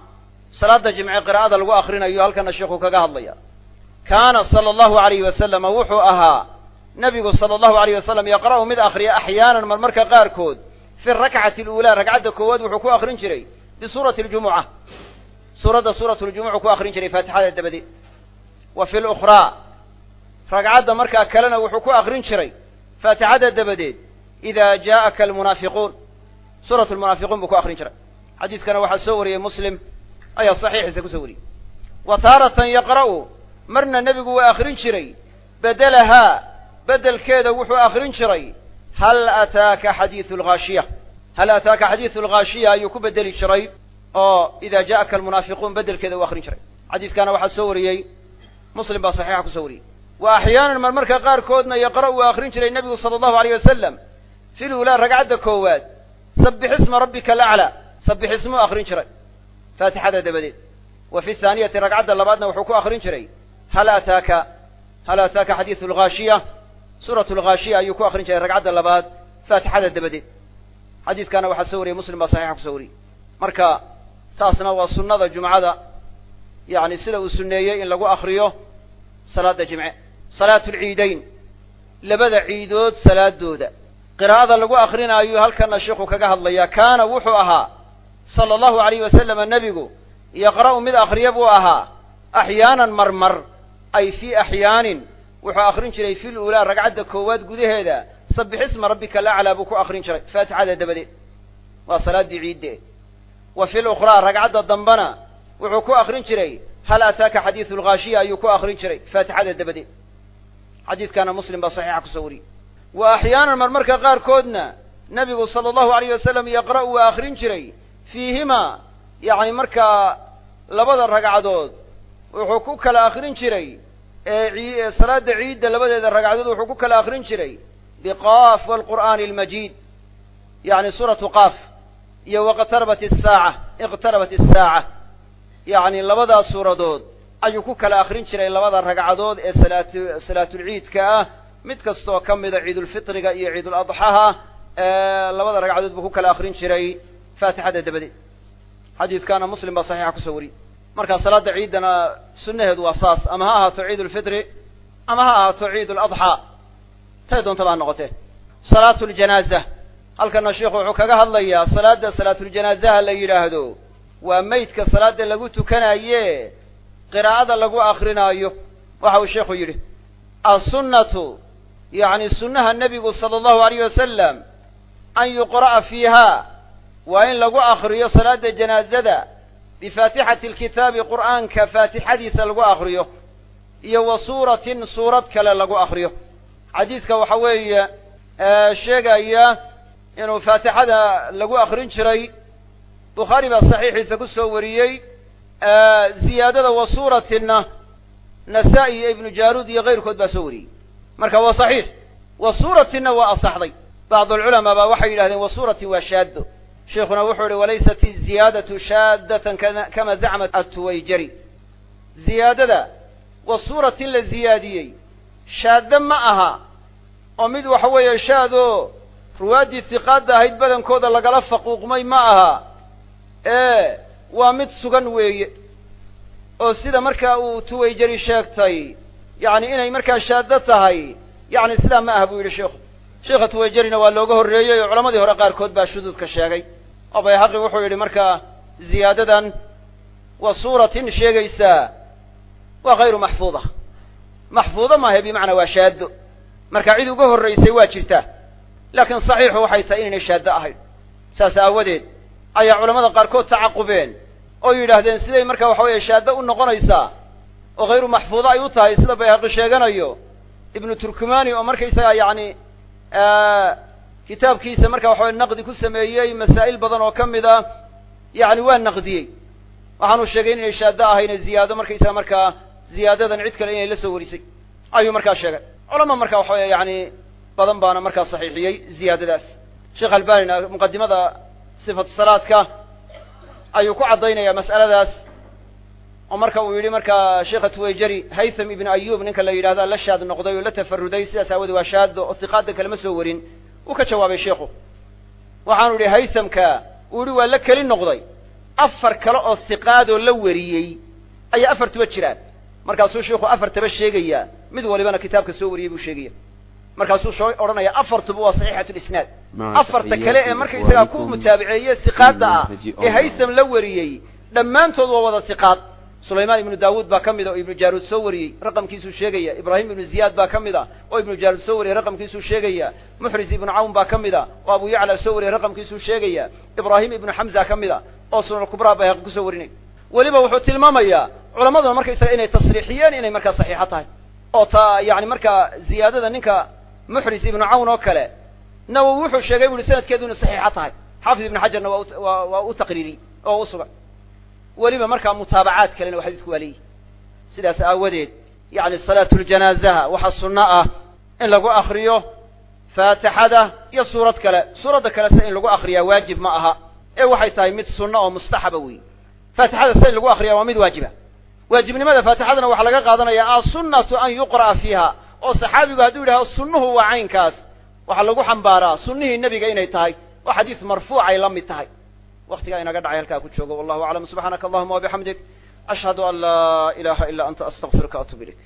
salaada jimce qiraa'ada lagu akrinayo halkana sheikhu kaga hadlaya. Kaana sala allahu alayhi wasalama wuxuu ahaa nabigu sala allahu alayh wasalam yaqra'u mid akriya axyaanan marmarka qaarkood fi rakcati aluulaa ragcadda koowaad wuxuu ku akrin jiray bisuurati ljumuca suuradda suuratu ljumucu ku akrin jiray faatixada dabadeed. Wa fi lukhraa ragcadda markaa kalena wuxuu ku akrin jiray faatixada dabadeed ida jaءaka almunaafiquun suurat lmunaafiquun buu ku akrin jiray xadiidkana waxaa soo wariyey muslim ayaa saxiixiisa ku soo wariyey wa taaratan yaqra'u marna nebigu waa akrin jiray bedelahaa beddelkeeda wuxuu akrin jiray hal ataaka xadiidu lghaashiya hal ataaka xadiidu lghaashiya ayuu ku bedeli jiray oo ida ja'aka almunaafiquun beddelkeeda uu akrin jiray xadiiskaana waxaa soo wariyey muslim baa saxiixa ku soo wariyey wa axyaanan marmarka qaarkoodna yaqra' uu akrin jiray nebigu sala allahu alayh wasalam fi lulaa ragcadda koowaad. Sabbix isma rabbika alaclaa sabbix ismuu akrin jiray. Faatixada dabadeed. Wa fi thaaniyati ragcadda labaadna wuxuu ku akrin jiray. Hal ataaka hal ataaka xadiidu lghaashiya suuratu lghaashiya ayuu ku akrin jiray ragcadda labaad faatixada dabadeed. Xadiidkaana waxaa soo wariyey muslim baa saxiixa ku soo wariyey. Marka taasna waa sunnada jumcada. Yacni sida uu sunneeyey in lagu akriyo salaada jimce salaatu lciidayn labada ciidood salaadooda. Qiraa'ada lagu akrinaayo halkana sheikhu kaga hadlaya kaana wuxuu ahaa sala allahu alayh wasalama nebigu yaqra'u mid akriya buu ahaa axyaanan marmar ay fii axyaanin wuxuu akrin jiray fi luulaa ragcadda koowaad gudaheeda sabbix isma rabbika alaclaa buu ku akrin jiray faatixada dabadeed. Waa salaaddii ciidde. Wa fi lukhraa ragcadda dambana wuxuu ku akrin jiray hal ataaka xadiidu lghaashiya ayuu ku akrin jiray faatixada dabadeed xadiidkaana muslim baa saxiixa ku soo wariyey. Wa axyaanan marmarka qaarkoodna nebigu sala allahu alayh wasalam yaqra'u waa akrin jiray fiihimaa yacni markaa labada ragcadood wuxuu ku kala akrin jiray ee ciidda labadeeda ragcadood wuxuu ku kala akrin jiray biqaaf waalqur'aani almajiid yacni suuratu qaaf iyo waqtarabat isaaca iqtarabat isaaca yacni labadaas suuradood ayuu ku kala akrin jiray labada ragcadood ee salaatu salaatulciidka ah mid kastoo ka mida ciidulfitriga iyo ciiduladxaha labada ragcadood buu ku kala akrin jiray faatixada dabadeed xadiidkaana muslim baa saxiixa ku soo wariyey. Marka salaada ciiddana sunnaheedu waa saas ama ha ahaato ciid ulfitri ama ha ahaato ciid uladxaa tay doontaba ha noqotee. Salaatu ljanaaza halkana sheikhu wuxuu kaga hadlayaa salaada salaatuljanaazaha la yidhaahdo waa meydka salaada lagu tukanaye qiraa'ada lagu akrinaayo waxa uu sheikhu yidhi assunnatu yacni sunnaha nebigu sala allahu alayh wasalam an yuqra'a fiiha waa in lagu akriyo salaada janaazada bifaatixati alkitaabi qur'aanka faatixadiisa lagu akriyo iyo wa suuratin suurad kale lagu akriyo xadiiska waxa weeye sheegaya inuu faatixada lagu akrin jiray bukhaari baa saxiixiisa ku soo wariyey ziyaadada wa suuratinna nasaa-i iyo ibnu jaaruud iyo kayrkood baa soo wariyey. Marka waa saxiix. Wa suuratinna waa asaxday. Bacd alculamaa baa waxay yidhahdeen wa suuratin waa shaaddo. Sheikuna wuxuu ihi walaysat iziyaadatu shaaddatan kama zacmat atuwayjari ziyaadada wa suuratin la ziyaadiyey shaaddo ma aha oo mid waxa weeye shaadoo ruwaaddii siqaadda ahayd badankooda lagala faquuqmay ma aha ee waa mid sugan weeye oo sida markaa uu tuwayjari sheegtay yacni inay markaa shaaddo tahay yacni sidaa ma aha buu yidhi sheikhu. Sheikha tuwayjarina waa looga horreeyey oo culammadii hore qaarkood baa shuduudka sheegay. Oo bayhaqi wuxuu yidhi markaa ziyaadadan wa suuratin sheegaysaa waa hayru maxfuuda. Maxfuuda maahe bimacnaa waa shaaddo. Marka cid uga horraysay waa jirtaa. Laakiin saxiixu waxay tahay inaynay shaaddo ahayn saas aawadeed ayaa culamada qaarkood tacaqubeen oo yidhaahdeen siday marka waxa weeye shaaddo u noqonaysaa oo hayru maxfuuda ay u tahay sida bayhaqi sheeganayo ibnu turkumani oo markaysagaa yacni kitaabkiisa marka waxa weye naqdi ku sameeyey masaa'il badan oo ka mid a yacni waa naqdiyey. Waxaanu sheegay inay shaaddo ahayne ziyaado markaysaga markaa ziyaadadan cid kale inay la soo warisay. Ayuu markaa sheegay. Culama marka waxa weye yani badan baana markaa saxiixiyey ziyaadadaas. Sheekh albanina muqadimada sifatu salaadka ayuu ku caddaynaya mas'aladaas. Oo marka uu yidhi markaa sheekha tuwayjari haytham ibnu ayub ninka la yidhahda la shaad noqday oo la tafaruday sidaas aawodee waa shaado oo siqaada kalema soo warin. Uu ka jawaabay sheikhu waxaanu idhi haythamka uu yihi waa la keli noqday. Afar kale oo siqaadoo la wariyey ayaa afartuba jiraan. Markaasuu sheikhu afartaba sheegaya mid walibana kitaabka soo wariyey buu sheegaya markaasuu odhanaya afartuba waa saxiixat lisnaad. Afarta kale ee markaysagaa ku mutaabiceeye siqaadda ah ee haytham la wariyey dhammaantood waa wada siqaad. Sulaymaan ibnu daawuud baa ka mid a oo ibnu jaaruud soo wariyey raqamkiisuu sheegaya. Ibraahim ibnu ziyaad baa ka mid a oo ibnu jaaruud soo wariyey raqamkiisuu sheegaya. Muxris ibnu cawn baa ka mid a oo abu yacla soo wariyey raqamkiisuu sheegaya. Ibraahim ibnu xamza ka mid a oo sunan kubraa bayhaqi ku soo warinay. Weliba wuxuu tilmaamayaa culammaduna markaysaga inay tasriixiyeen inay markaa saxiixo tahay. Oo ta yani markaa ziyaadada ninka muxris ibnu cawn oo kale nawowi wuxuu sheegay bu uhi saxiixa tahay. Xaafid ibnu xajarna waa u taqriiriyey oo u weliba markaa mutaabacaad kalena waa xadiisku waa leeyihi sidaas aawadeed yacni salaatuljanaazaha waxaa sunno ah in lagu akriyo faatixada iyo suurad kale. Suuradda kalese in lagu akriyaa waajib ma aha. Ee waxay tahay mid sunno oo mustaxaba weeye. Faatixada se in lagu akriyaa waa mid waajiba. Waajibnimada faatixadana waxaa laga qaadanayaa assunnatu an yuqra'a fiiha oo saxaabigu hadduu yidhahdo sunnuhu waa caynkaas. Waxaa lagu xambaaraa sunnihii nebiga inay tahay. Oo xadiis marfuucay la mid tahay. Waktigaa inaga dhacay halkaa ku joogo. Wallahu aclam. Subxaanaka allahuma wabixamdik ashhadu an laa ilaha ila anta astaqfiruka atub ilayk